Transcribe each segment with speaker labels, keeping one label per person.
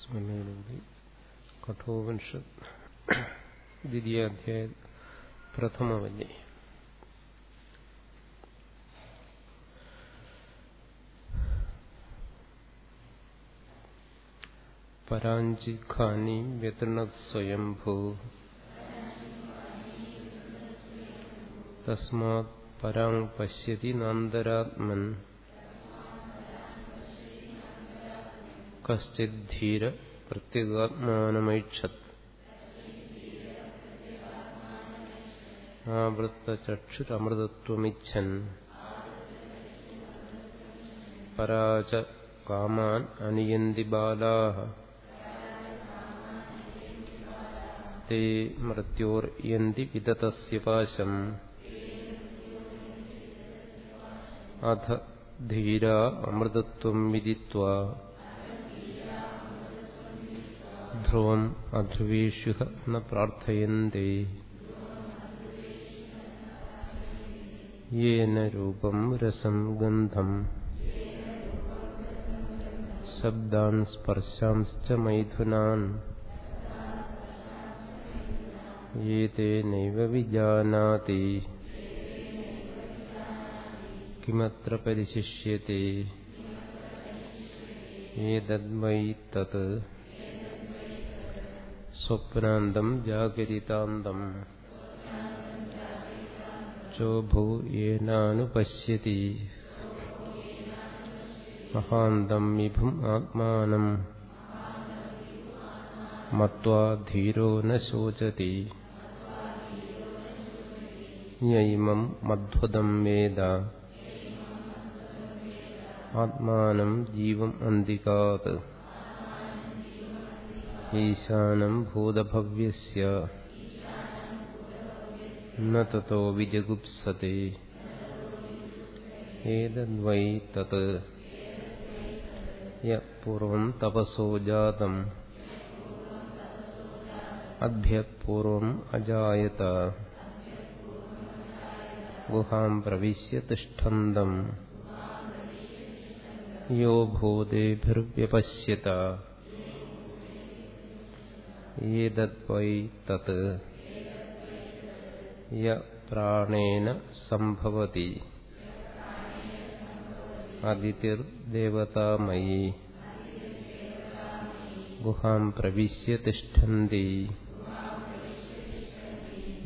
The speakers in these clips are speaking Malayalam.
Speaker 1: സ്മരണയോടുകൂടി കഠോപനിഷത്ത് ദ്വിതീയാധ്യായ പ്രഥമവല്യ പരാഞ്ചിഖാനി വ്യതൃണത് സ്വയംഭൂ തസ്മാത് പരാങ് പശ്യതി നാന്തരാത്മൻ കശ്ചിദ്ധീര പ്രത്യേകാത്മാനമൈക്ഷത് ആവൃത്തചക്ഷുരമൃതത്വമിച്ഛൻ പരാച കാമാൻ അനിയന്തി ബാലാഹ തേ മൃത്യോർയന്തി വിദതസ്യ പാശം അധ ധീര അമൃതത്വം വിദിത്വാ ധ്രുവം അധ്രുവേഷു ന പ്രാർത്ഥയന്തേ. യേന രൂപം രസം ഗന്ധം. ശബ്ദാൻ സ്പർശാംശ്ച മൈഥുനാൻ. ഏതേനൈവ വിജാനാതി. കിമത്ര പരിശിഷ്യത്തെ ഏതദ്വൈ തത്. സ്വപ്നാന്തം ജാഗരിതാന്തം. ചോഭൂ യേനാനുപശ്യതി. മഹാന്തം വിഭും ആത്മാനം. മത്വാ ധീരോ ന ശോചതി. യൈമം മധ്വതം വേദ ആത്മാനം ജീവം അന്തികാത്. ഈശാനം ഭൂതഭവ്യസ്യ ന തതോ വിജഗുപ്സത്തെ ഏതദ്വൈ തത് യപൂർവം തപസോ ജാതം അഭ്യപൂർവം അജായത ഗുഹാം പ്രവിശ്യ തിഷ്ഠന്തം യോ ഭൂതേഭിർവ്യപശ്യത ഏതദ്വൈ തത് യ പ്രാണേന സംഭവതി അതിഥിർദേവതാമയീ ഗുഹാം പ്രവിശ്യ തിഷ്ഠന്തി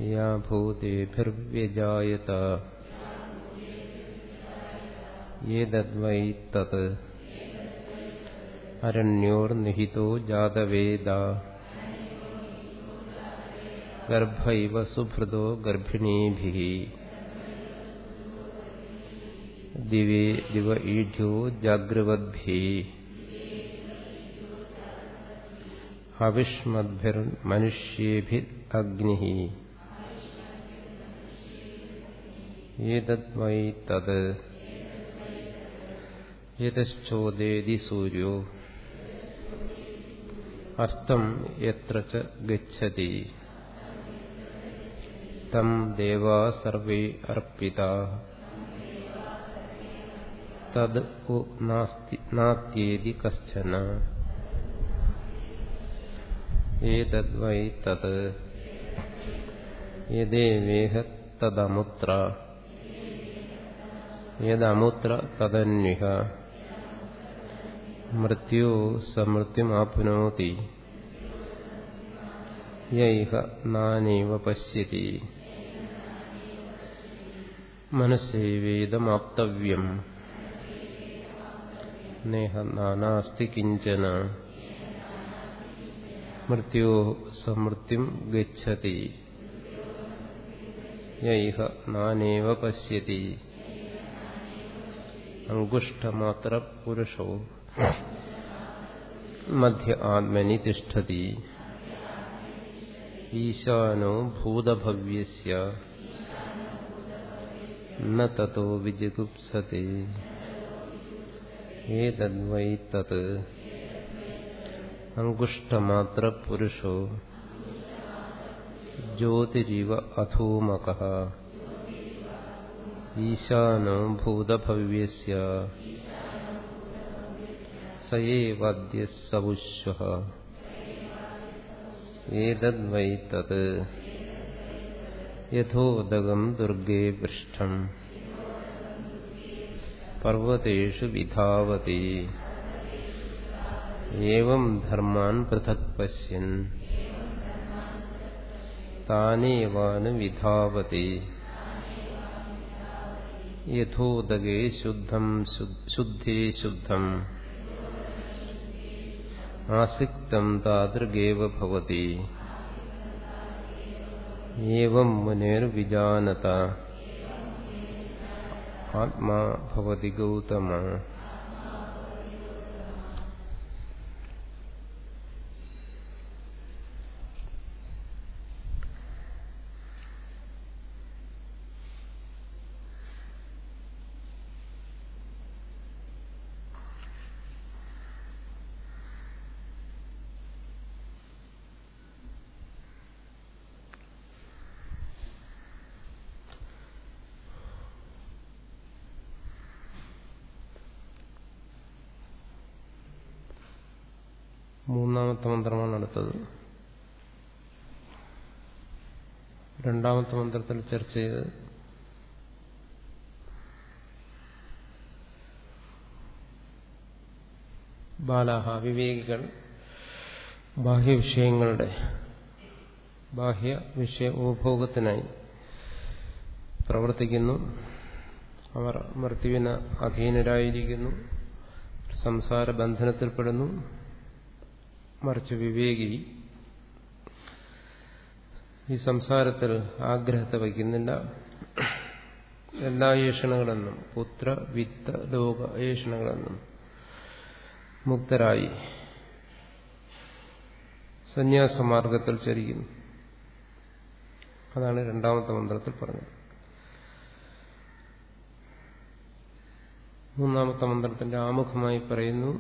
Speaker 1: യാ ഭൂതേഭിർവ്യജായത ഏതദ്വൈ തത് അരണ്യോർനിഹിതോ ജാതവേദ ഗർഭൈവ സുഭൃതോ ഗർഭിണീഭിः ദിവേ ദിവ ഈഢ്യോ ജാഗ്രവദ്ഭിः ഹവിഷ്മദ്ഭിർമനുഷ്യേഭിരഗ്നിः ഏതദ്വൈ തത് യതശ്ചോദേതി സൂര്യോ അസ്തം യത്ര ച ഗച്ഛതി തം ദേവാ സർവേ അർപ്പിതാ തത് നാത്യേതി കശ്ചന ഏതദ്വൈ തത് യദേവേഹ തദമുത്ര യദമുത്ര തദന്വിഹ മൃത്യോ സമൃത്യുമാപ്നോതി യൈഹ നാനേവ പശ്യതി മനസ്സേവേദമാപ്തവ്യം നേഹ നാനാസ്തി കിഞ്ചന മൃത്യോ സമൃത്യും ഗച്ഛതി യൈഹ നാനേവ പശ്യതി അങ്കുഷ്ടമാത്ര പുരുഷോ മധ്യ ആത്മനി തിഷ്ഠതി ഈശാനോ ഭൂതഭവ്യസ്യ ന തതോ വിജഗുപ്സത്തെ ഏതദ്വൈ തത് അങ്കുഷ്ടമാത്ര പുരുഷോ ജ്യോതിരിവ അധൂമക ഈശാനോ ഭൂതഭവ്യസ്യ സയേവാദ്യ സവുശ്വ ഏതദ്വൈ തത് യഥോദകം ദുർഗേ പൃഷ്ഠം. പർവതേഷു വിധാവതി. ഏവം ധർമാൻ പൃഥക് പശ്യൻ. താനേവാനു വിധാവതി. യഥോദകേ ശുദ്ധം ശുദ്ധേ ശുദ്ധം. ആസിക്തം താതൃഗേവ ഭവതി. ഏവം മുനേർവിജാനത ആത്മാ ഭവതി ഗൗതമ മൂന്നാമത്തെ മന്ത്രമാണ് അടുത്തത് രണ്ടാമത്തെ മന്ത്രത്തിൽ ചർച്ച ചെയ്ത് ബാലാഹ വിവേകികൾ ബാഹ്യ വിഷയങ്ങളുടെ ബാഹ്യ വിഷയ ഉപഭോഗത്തിനായി പ്രവർത്തിക്കുന്നു. അവർ മൃത്യുവിന് അധീനരായിരിക്കുന്നു സംസാര ബന്ധനത്തിൽപ്പെടുന്നു മറിച്ച് വിവേകി ഈ സംസാരത്തിൽ ആഗ്രഹത്തെ വയ്ക്കുന്നില്ല എല്ലാ ഏഷണകളെന്നും പുത്ര വിത്ത ലോക ഏഷണകളെന്നും മുക്തരായി സന്യാസമാർഗത്തിൽ ചരിക്കുന്നു. അതാണ് രണ്ടാമത്തെ മന്ത്രത്തിൽ പറഞ്ഞത്. മൂന്നാമത്തെ മന്ത്രത്തിന്റെ ആമുഖമായി പറയുന്നു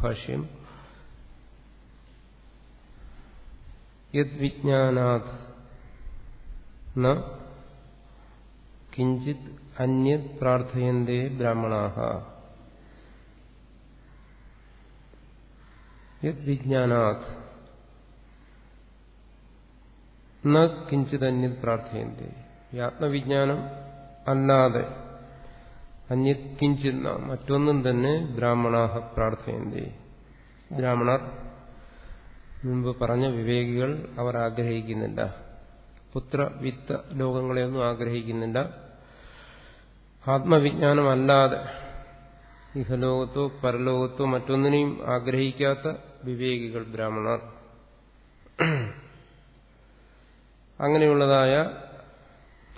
Speaker 1: ഭാഷ്യം യദ്വിജ്ഞാനാത് ന കിഞ്ചിത് അന്യത് പ്രാർത്ഥയന്തേ ബ്രാഹ്മണാഹ. വിജ്ഞാനാത്. ന കിഞ്ചിത് അന്യത് പ്രാർത്ഥയന്തേ. ആത്മവിജ്ഞാനം അല്ലാതെ അന്യത് കിഞ്ചിത് മറ്റൊന്നും തന്നെ ബ്രാഹ്മണാഹ പ്രാർത്ഥയന്തേ. ബ്രാഹ്മണർ മുൻപ് പറഞ്ഞ വിവേകികൾ അവർ ആഗ്രഹിക്കുന്നില്ല. പുത്ര വിത്ത ലോകങ്ങളെയൊന്നും ആഗ്രഹിക്കുന്നില്ല. ആത്മവിജ്ഞാനമല്ലാതെ ഇഹലോകത്തോ പരലോകത്തോ മറ്റൊന്നിനെയും ആഗ്രഹിക്കാത്ത വിവേകികൾ ബ്രാഹ്മണർ. അങ്ങനെയുള്ളതായ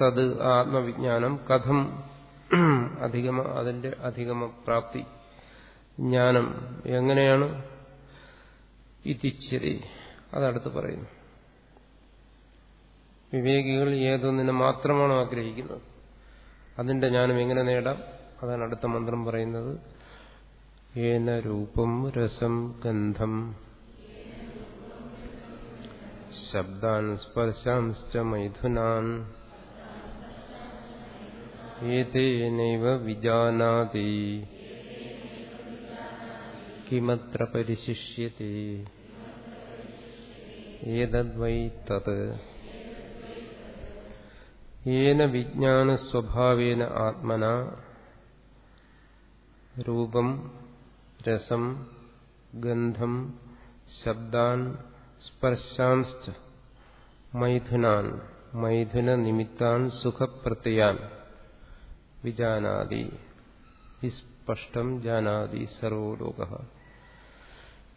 Speaker 1: തത് ആത്മവിജ്ഞാനം കഥം അധികമ അതിന്റെ അധികമ പ്രാപ്തി ജ്ഞാനം എങ്ങനെയാണ്? ഇതിച്ചിരി അതടുത്ത് പറയുന്നു. വിവേകികൾ ഏതൊന്നിനെ മാത്രമാണ് ആഗ്രഹിക്കുന്നത്? അതിന്റെ ജ്ഞാനം എങ്ങനെ നേടാം? അതാണ് അടുത്ത മന്ത്രം പറയുന്നത്. ഏന രൂപം രസം ഗന്ധം. ശബ്ദാൻ സ്പർശാംശ്ച മൈഥുനാൻ. ഏതേനൈവ വിജാനാതി. കിമത്ര പരിശിഷ്യത്തെ ഏതദ്വൈ തത്. ഏന വിജ്ഞാന സ്വഭാവേന ആത്മന രൂപം രസം ഗന്ധം ശബ്ദാൻ സ്പർശാൻശ്ച മൈഥുനാൻ മൈഥുന നിമിത്താൻ സുഖപ്രത്യയാൻ വിജാനാതി വിസ്പഷ്ടം ജാനാതി സർവോ ലോക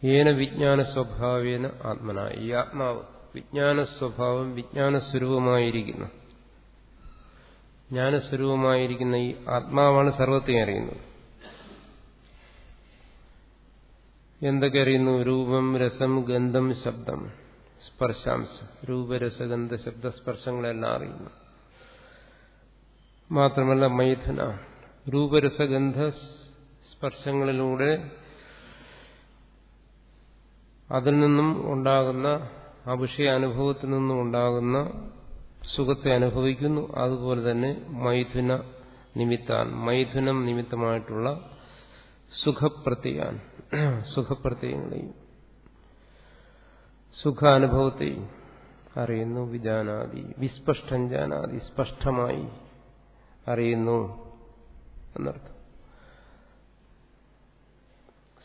Speaker 1: ഏന വിജ്ഞാന സ്വഭാവേന ആത്മന. ഈ ആത്മാവ് വിജ്ഞാന സ്വഭാവം വിജ്ഞാനസ്വരൂപമായിരിക്കുന്നു ജ്ഞാനസ്വരൂപമായിരിക്കുന്ന ഈ ആത്മാവാണ് സർവത്തെയും അറിയുന്നത്. എന്തൊക്കെ അറിയുന്നു? രൂപം രസം ഗന്ധം ശബ്ദം സ്പർശാംശം. രൂപരസഗന്ധ ശബ്ദ സ്പർശങ്ങളെല്ലാം അറിയുന്നു. മാത്രമല്ല മൈഥുന. രൂപരസഗന്ധ സ്പർശങ്ങളിലൂടെ അതിൽ നിന്നും ഉണ്ടാകുന്ന ആ വിഷയാനുഭവത്തിൽ നിന്നും ഉണ്ടാകുന്ന സുഖത്തെ അനുഭവിക്കുന്നു. അതുപോലെ തന്നെ മൈഥുന നിമിത്താൻ മൈഥുനം നിമിത്തമായിട്ടുള്ള സുഖപ്രത്യാൻ സുഖപ്രത്യങ്ങളെയും സുഖാനുഭവത്തെയും അറിയുന്നു. വിജാനാദി വിസ്പഷ്ടം ജാനാദി സ്പഷ്ടമായി അറിയുന്നു എന്നർത്ഥം.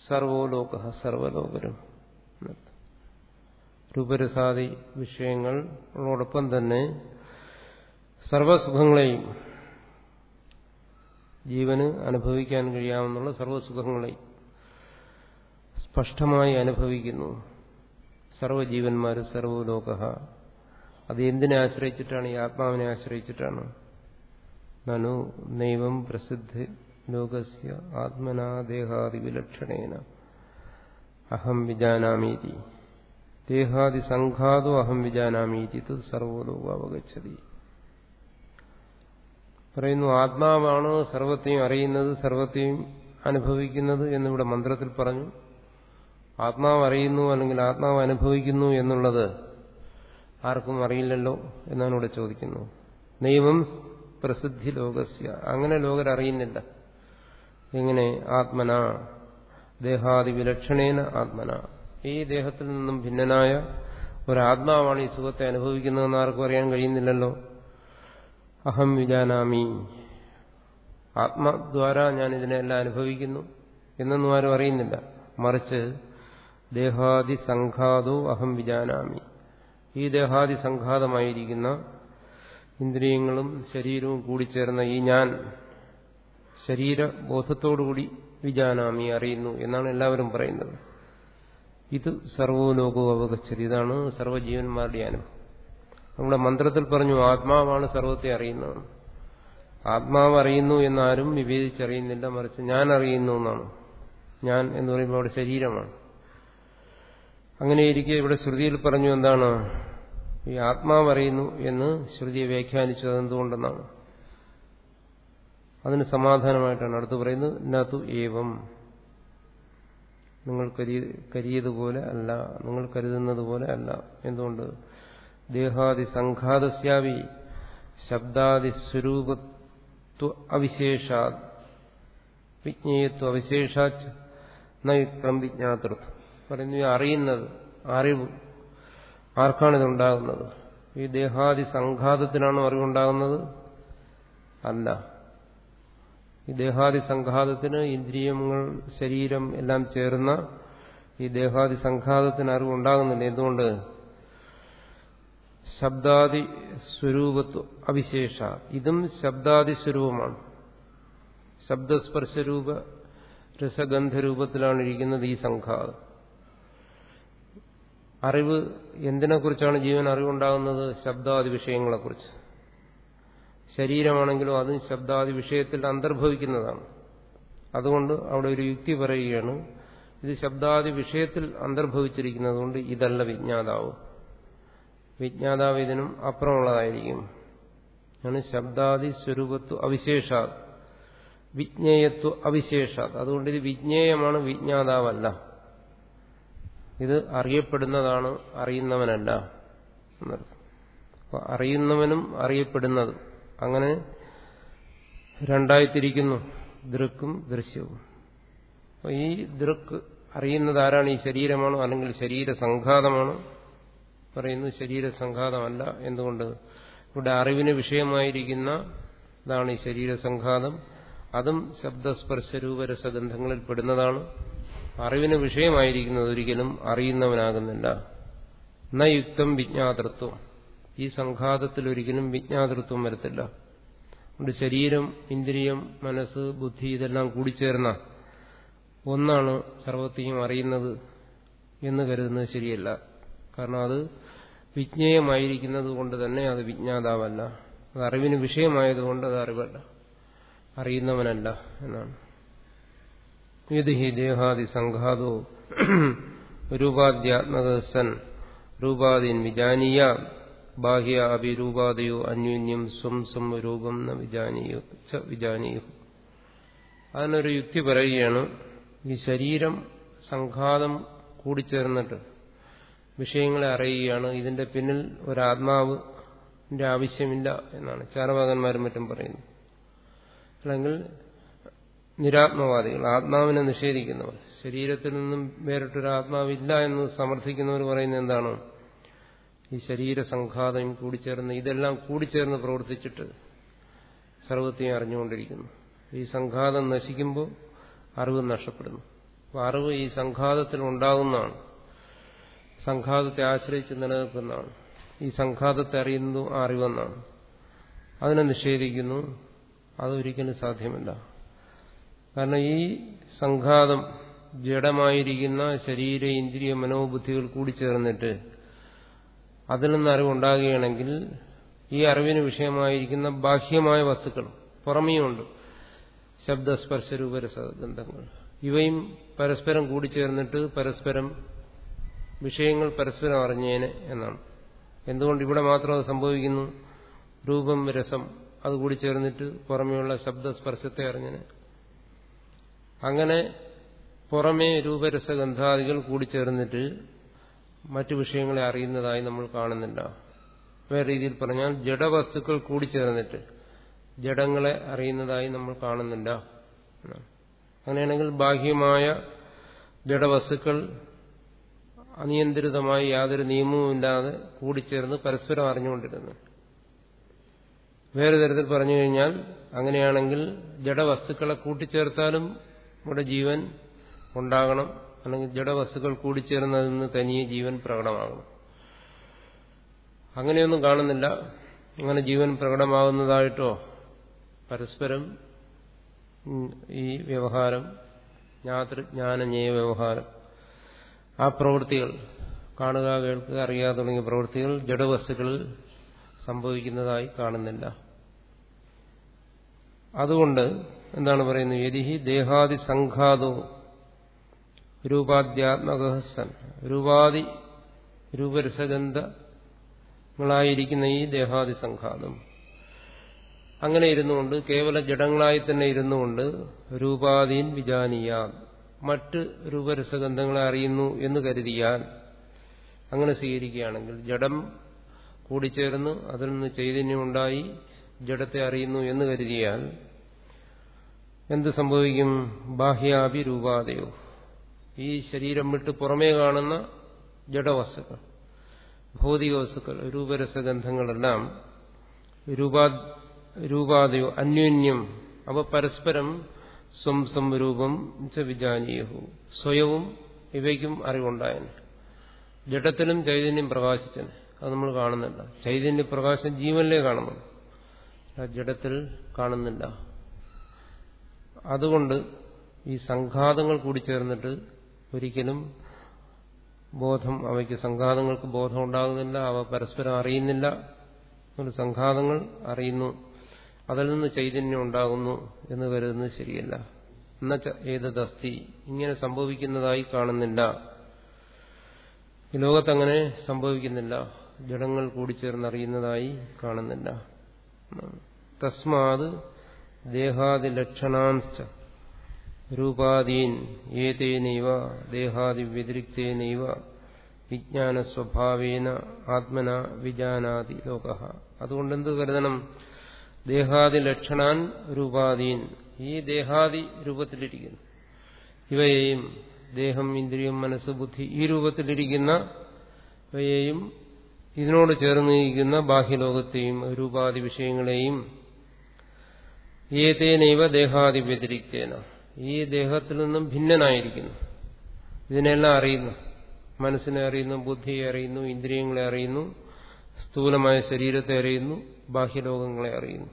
Speaker 1: സർവോലോക സർവലോകരും രൂപരസാദി വിഷയങ്ങളോടൊപ്പം തന്നെ സർവസുഖങ്ങളെയും ജീവന് അനുഭവിക്കാൻ കഴിയാവുന്ന സർവസുഖങ്ങളെയും സ്പഷ്ടമായി അനുഭവിക്കുന്നു. സർവജീവന്മാർ സർവലോക അത് എന്തിനെ ആശ്രയിച്ചിട്ടാണ്? ഈ ആത്മാവിനെ ആശ്രയിച്ചിട്ടാണ്. നനു നൈവം പ്രസിദ്ധ ലോകസ്യ ആത്മനാദേഹാദി വിലക്ഷണേന. അഹം വിജാനാമീതി. ദേഹാദി സംഘാതോ അഹം വിജാനാമീതി ഇത് സർവലോക പറയുന്നു ആത്മാവാണ് സർവത്തെയും അറിയുന്നത് സർവത്തെയും അനുഭവിക്കുന്നത് എന്നിവിടെ മന്ത്രത്തിൽ പറഞ്ഞു. ആത്മാവ് അറിയുന്നു അല്ലെങ്കിൽ ആത്മാവ് അനുഭവിക്കുന്നു എന്നുള്ളത് ആർക്കും അറിയില്ലല്ലോ എന്നാണ് ഇവിടെ ചോദിക്കുന്നു. നൈവം പ്രസിദ്ധി ലോകസ്യ. അങ്ങനെ ലോകരറിയുന്നില്ല എങ്ങനെ? ആത്മന. ദേഹാദി വിലക്ഷണേന ആത്മന. ഈ ദേഹത്തിൽ നിന്നും ഭിന്നനായ ഒരാത്മാവാണ് ഈ സുഖത്തെ അനുഭവിക്കുന്നതെന്ന് ആർക്കും അറിയാൻ കഴിയുന്നില്ലല്ലോ. അഹം വിജാനാമി. ആത്മദ്വാര ഞാൻ ഇതിനെല്ലാം അനുഭവിക്കുന്നു എന്നൊന്നും ആരും അറിയുന്നില്ല. മറിച്ച് ദേഹാദി സംഘാതോ അഹം വിജാനാമി. ഈ ദേഹാദി സംഘാതമായിരിക്കുന്ന ഇന്ദ്രിയങ്ങളും ശരീരവും കൂടി ചേർന്ന ഈ ഞാൻ ശരീരബോധത്തോടുകൂടി വിജാനാമി അറിയുന്നു എന്നാണ് എല്ലാവരും പറയുന്നത്. ഇത് സർവലോകവും അവഗച്ഛതി. ഇതാണ് സർവജീവന്മാരുടെ അനുഭവം. നമ്മുടെ മന്ത്രത്തിൽ പറഞ്ഞു ആത്മാവാണ് സർവത്തെ അറിയുന്നത്. ആത്മാവ് അറിയുന്നു എന്നാരും വിവേചിച്ചറിയുന്നില്ല. മറിച്ച് ഞാൻ അറിയുന്നു എന്നാണ്. ഞാൻ എന്ന് പറയുമ്പോൾ അവിടെ ശരീരമാണ്. അങ്ങനെയിരിക്കെ ഇവിടെ ശ്രുതിയിൽ പറഞ്ഞു എന്താണ്? ഈ ആത്മാവ് അറിയുന്നു എന്ന് ശ്രുതിയെ വ്യാഖ്യാനിച്ചത് എന്തുകൊണ്ടെന്നാണ്. അതിന് സമാധാനമായിട്ടാണ് അടുത്ത് പറയുന്നത് നതു ഏവം. നിങ്ങൾ കരിയതുപോലെ അല്ല നിങ്ങൾ കരുതുന്നത് പോലെ അല്ല. എന്തുകൊണ്ട്? ദേഹാദി സംഘാതസ്യാവി ശബ്ദാദി സ്വരൂപത്വ അവിശേഷാ വിജ്ഞേയത്വ അവിശേഷാച്ച് നയുക്തം വിജ്ഞാതൃത്വം. പറയുന്നു ഈ അറിയുന്നത് അറിവ് ആർക്കാണിതുണ്ടാകുന്നത് ഈ ദേഹാദി സംഘാതത്തിനാണോ അറിവുണ്ടാകുന്നത്? അല്ല. ഈ ദേഹാദി സംഘാതത്തിന് ഇന്ദ്രിയങ്ങൾ ശരീരം എല്ലാം ചേർന്ന ഈ ദേഹാദി സംഘാതത്തിന് അറിവുണ്ടാകുന്നില്ല എന്തുകൊണ്ട്? ശബ്ദാദി സ്വരൂപത്വ അവിശേഷ. ഇതും ശബ്ദാദി സ്വരൂപമാണ്. ശബ്ദസ്പർശരൂപ രസഗന്ധരൂപത്തിലാണ് ഇരിക്കുന്നത് ഈ സംഘാതം. അറിവ് എന്തിനെക്കുറിച്ചാണ് ജീവൻ അറിവുണ്ടാകുന്നത്? ശബ്ദാദി വിഷയങ്ങളെക്കുറിച്ച്. ശരീരമാണെങ്കിലും അതും ശബ്ദാദി വിഷയത്തിൽ അന്തർഭവിക്കുന്നതാണ്. അതുകൊണ്ട് അവിടെ ഒരു യുക്തി പറയുകയാണ് ഇത് ശബ്ദാദി വിഷയത്തിൽ അന്തർഭവിച്ചിരിക്കുന്നതുകൊണ്ട് ഇതല്ല വിജ്ഞാതാവ്. വിജ്ഞാതാവ് ഇതിനും അപ്പുറമുള്ളതായിരിക്കും. ആണ് ശബ്ദാദി സ്വരൂപത്വ അവിശേഷാ വിജ്ഞേയത്വ അവിശേഷാ അതുകൊണ്ട് ഇത് വിജ്ഞേയമാണ് വിജ്ഞാതാവല്ല. ഇത് അറിയപ്പെടുന്നതാണ് അറിയുന്നവനല്ല അറിയുന്നവനും അറിയപ്പെടുന്നതും. അങ്ങനെ രണ്ടായി തിരിക്കുന്നു ദൃക്കും ദൃശ്യവും. ഈ ദൃക്ക് അറിയുന്നത് ആരാണ്? ഈ ശരീരമാണോ? അല്ലെങ്കിൽ ശരീര സംഘാതമാണോ പറയുന്നു ശരീര സംഘാതമല്ല എന്തുകൊണ്ട്? ഇവിടെ അറിവിന് വിഷയമായിരിക്കുന്ന ഇതാണ് ഈ ശരീര സംഘാതം അതും ശബ്ദസ്പർശരൂപരസഗന്ധങ്ങളിൽ പെടുന്നതാണ്. അറിവിന് വിഷയമായിരിക്കുന്നത് ഒരിക്കലും അറിയുന്നവനാകുന്നില്ല. നയുക്തം വിജ്ഞാതൃത്വം. ഈ സംഘാതത്തിൽ ഒരിക്കലും വിജ്ഞാതൃത്വം വരത്തില്ല. അതുകൊണ്ട് ശരീരം ഇന്ദ്രിയം മനസ്സ് ബുദ്ധി ഇതെല്ലാം കൂടിച്ചേർന്ന ഒന്നാണ് സർവത്തെയും അറിയുന്നത് എന്ന് കരുതുന്നത് ശരിയല്ല. കാരണം അത് വിജ്ഞേയമായിരിക്കുന്നത് കൊണ്ട് തന്നെ അത് വിജ്ഞാതാവല്ല. അത് അറിവിന് വിഷയമായതുകൊണ്ട് അത് അറിവല്ല. അറിയുന്നവനല്ല എന്നാണ്. ഇത് ഹി ദേഹാദി സംഘാതോ രൂപാദ്യാത്മക സൻ രൂപാദീൻ വിജാനീയ ബാഹ്യ അഭിരൂപാതയോ അന്യോന്യം സ്വം സ്വം രൂപം വിജാനീയോ അതിനൊരു യുക്തി പറയുകയാണ് ഈ ശരീരം സംഘാതം കൂടിച്ചേർന്നിട്ട് വിഷയങ്ങളെ അറിയുകയാണ് ഇതിന്റെ പിന്നിൽ ഒരാത്മാവിന്റെ ആവശ്യമില്ല എന്നാണ്. ചാരവാകന്മാരും മറ്റും പറയുന്നു. അല്ലെങ്കിൽ നിരാത്മവാദികൾ ആത്മാവിനെ നിഷേധിക്കുന്നവർ. ശരീരത്തിൽ നിന്നും വേറിട്ടൊരു ആത്മാവില്ല എന്ന് സമർത്ഥിക്കുന്നവർ പറയുന്നത് എന്താണ്? ഈ ശരീരസംഘാതം കൂടിച്ചേർന്ന് ഇതെല്ലാം കൂടിച്ചേർന്ന് പ്രവർത്തിച്ചിട്ട് സർവത്തെയും അറിഞ്ഞുകൊണ്ടിരിക്കുന്നു. ഈ സംഘാതം നശിക്കുമ്പോൾ അറിവ് നഷ്ടപ്പെടുന്നു. അപ്പോൾ അറിവ് ഈ സംഘാതത്തിൽ ഉണ്ടാകുന്നതാണ്. സംഘാതത്തെ ആശ്രയിച്ച് നിലനിൽക്കുന്നതാണ്. ഈ സംഘാതത്തെ അറിയുന്നു അറിവെന്നാണ്. അതിനെ നിഷേധിക്കുന്നു. അതൊരിക്കലും സാധ്യമല്ല. കാരണം ഈ സംഘാതം ജഡമായിരിക്കുന്ന ശരീര ഇന്ദ്രിയ മനോബുദ്ധികൾ കൂടിച്ചേർന്നിട്ട് അതിൽ നിന്ന് അറിവുണ്ടാകുകയാണെങ്കിൽ ഈ അറിവിന് വിഷയമായിരിക്കുന്ന ബാഹ്യമായ വസ്തുക്കൾ പുറമേയുണ്ട്. ശബ്ദസ്പർശ രൂപരസഗന്ധങ്ങൾ ഇവയും പരസ്പരം കൂടിച്ചേർന്നിട്ട് പരസ്പരം വിഷയങ്ങൾ പരസ്പരം അറിഞ്ഞേനെ എന്നാണ്. എന്തുകൊണ്ട് ഇവിടെ മാത്രം അത് സംഭവിക്കുന്നു? രൂപം രസം അത് കൂടി ചേർന്നിട്ട് പുറമേയുള്ള ശബ്ദസ്പർശത്തെ അറിഞ്ഞന്. അങ്ങനെ പുറമേ രൂപരസഗന്ധാദികൾ കൂടിച്ചേർന്നിട്ട് മറ്റു വിഷയങ്ങളെ അറിയുന്നതായി നമ്മൾ കാണുന്നില്ല വേറെ രീതിയിൽ പറഞ്ഞാൽ ജഡവസ്തുക്കൾ കൂടിച്ചേർന്നിട്ട് ജഡങ്ങളെ അറിയുന്നതായി നമ്മൾ കാണുന്നില്ല അങ്ങനെയാണെങ്കിൽ ബാഹ്യമായ ജഡവസ്തുക്കൾ അനിയന്ത്രിതമായി യാതൊരു നിയമവുമില്ലാതെ കൂടിച്ചേർന്ന് പരസ്പരം അറിഞ്ഞുകൊണ്ടിരുന്നു. വേറെ തരത്തിൽ പറഞ്ഞു കഴിഞ്ഞാൽ അങ്ങനെയാണെങ്കിൽ ജഡവസ്തുക്കളെ കൂട്ടിച്ചേർത്താലും നമ്മുടെ ജീവൻ ഉണ്ടാകണം. അല്ലെങ്കിൽ ജഡവസ്തുക്കൾ കൂടിച്ചേർന്നതിൽ നിന്ന് തനിയെ ജീവൻ പ്രകടമാകണം അങ്ങനെയൊന്നും കാണുന്നില്ല. അങ്ങനെ ജീവൻ പ്രകടമാകുന്നതായിട്ടോ? പരസ്പരം ഈ വ്യവഹാരം ജ്ഞാതൃജ്ഞാനജ്ഞേയ വ്യവഹാരം. ആ പ്രവൃത്തികൾ കാണുക കേൾക്കുക അറിയാതെ തുടങ്ങിയ പ്രവൃത്തികൾ ജഡവസ്തുക്കളിൽ സംഭവിക്കുന്നതായി കാണുന്നില്ല. അതുകൊണ്ട് എന്താണ് പറയുന്നത്? യതിഹി ദേഹാദി സംഘാതോ രൂപാദ്യാത്മക സൻ. രൂപാദി രൂപരസഗന്ധങ്ങളായിരിക്കുന്ന ഈ ദേഹാദി സംഘാതം. അങ്ങനെ ഇരുന്നുകൊണ്ട് കേവല ജഡങ്ങളായി തന്നെ ഇരുന്നുകൊണ്ട് രൂപാദീൻ വിജാനീയ. മറ്റ് രൂപരസഗന്ധങ്ങളെ അറിയുന്നു എന്ന് കരുതിയാൽ അങ്ങനെ സ്വീകരിക്കുകയാണെങ്കിൽ ജഡം കൂടിച്ചേർന്ന് അതിൽ നിന്ന് ചൈതന്യമുണ്ടായി ജഡത്തെ അറിയുന്നു എന്ന് കരുതിയാൽ എന്ത് സംഭവിക്കും? ബാഹ്യാഭി രൂപാതയോ ഈ ശരീരം വിട്ട് പുറമേ കാണുന്ന ജഡവസ്തുക്കൾ ഭൗതിക വസ്തുക്കൾ രൂപരസഗന്ധങ്ങളെല്ലാം രൂപാ രൂപാദയോ അന്യോന്യം അവ പരസ്പരം സ്വം സംരൂപം ച വിജാനീയഹു സ്വയവും ഇവയ്ക്കും അറിവുണ്ടായന് ജഡത്തിനും ചൈതന്യം പ്രകാശിച്ചന് അത് നമ്മൾ കാണുന്നില്ല. ചൈതന്യ പ്രകാശം ജീവനിലേ കാണുന്നു ജഡത്തിൽ കാണുന്നില്ല. അതുകൊണ്ട് ഈ സംഘാതങ്ങൾ കൂടി ചേർന്നിട്ട് ഒരിക്കലും ബോധം അവയ്ക്ക് സംഘാതങ്ങൾക്ക് ബോധം ഉണ്ടാകുന്നില്ല അവ പരസ്പരം അറിയുന്നില്ല. ഒരു സംഘാതങ്ങൾ അറിയുന്നു. അതിൽ നിന്ന് ചൈതന്യം ഉണ്ടാകുന്നു എന്ന് കരുതുന്നത് ശരിയല്ല. ഏതസ്തി ഇങ്ങനെ സംഭവിക്കുന്നതായി കാണുന്നില്ല. ലോകത്തങ്ങനെ സംഭവിക്കുന്നില്ല. ജഡങ്ങൾ കൂടിച്ചേർന്നറിയുന്നതായി കാണുന്നില്ല. തസ്മാത് ദേഹാദിലക്ഷണാംശ രൂപാദീൻ ഏതേനൈവ ദേഹാദി വിജ്ഞാനസ്വഭാവേന വിജ്ഞാന സ്വഭാവേന ആത്മന വിജാനാതി ലോക. അതുകൊണ്ട് എന്ത് കരുതണം? ദേഹാദി ലക്ഷണാൻ രൂപാദീൻ. ഈ ദേഹാദി രൂപത്തിലിരിക്കുന്നു. ഇവയെയും ദേഹം ഇന്ദ്രിയം മനസ്സ് ബുദ്ധി ഈ രൂപത്തിലിരിക്കുന്ന ഇവയെയും ഇതിനോട് ചേർന്നിരിക്കുന്ന ബാഹ്യലോകത്തെയും രൂപാദി വിഷയങ്ങളെയും ഏതേനൈവ ദേഹാദി വ്യതിരിക്തേന ഈ ദേഹത്തിൽ നിന്നും ഭിന്നനായിരിക്കുന്നു. ഇതിനെല്ലാം അറിയുന്നു. മനസ്സിനെ അറിയുന്നു ബുദ്ധിയെ അറിയുന്നു ഇന്ദ്രിയങ്ങളെ അറിയുന്നു സ്ഥൂലമായ ശരീരത്തെ അറിയുന്നു ബാഹ്യലോകങ്ങളെ അറിയുന്നു.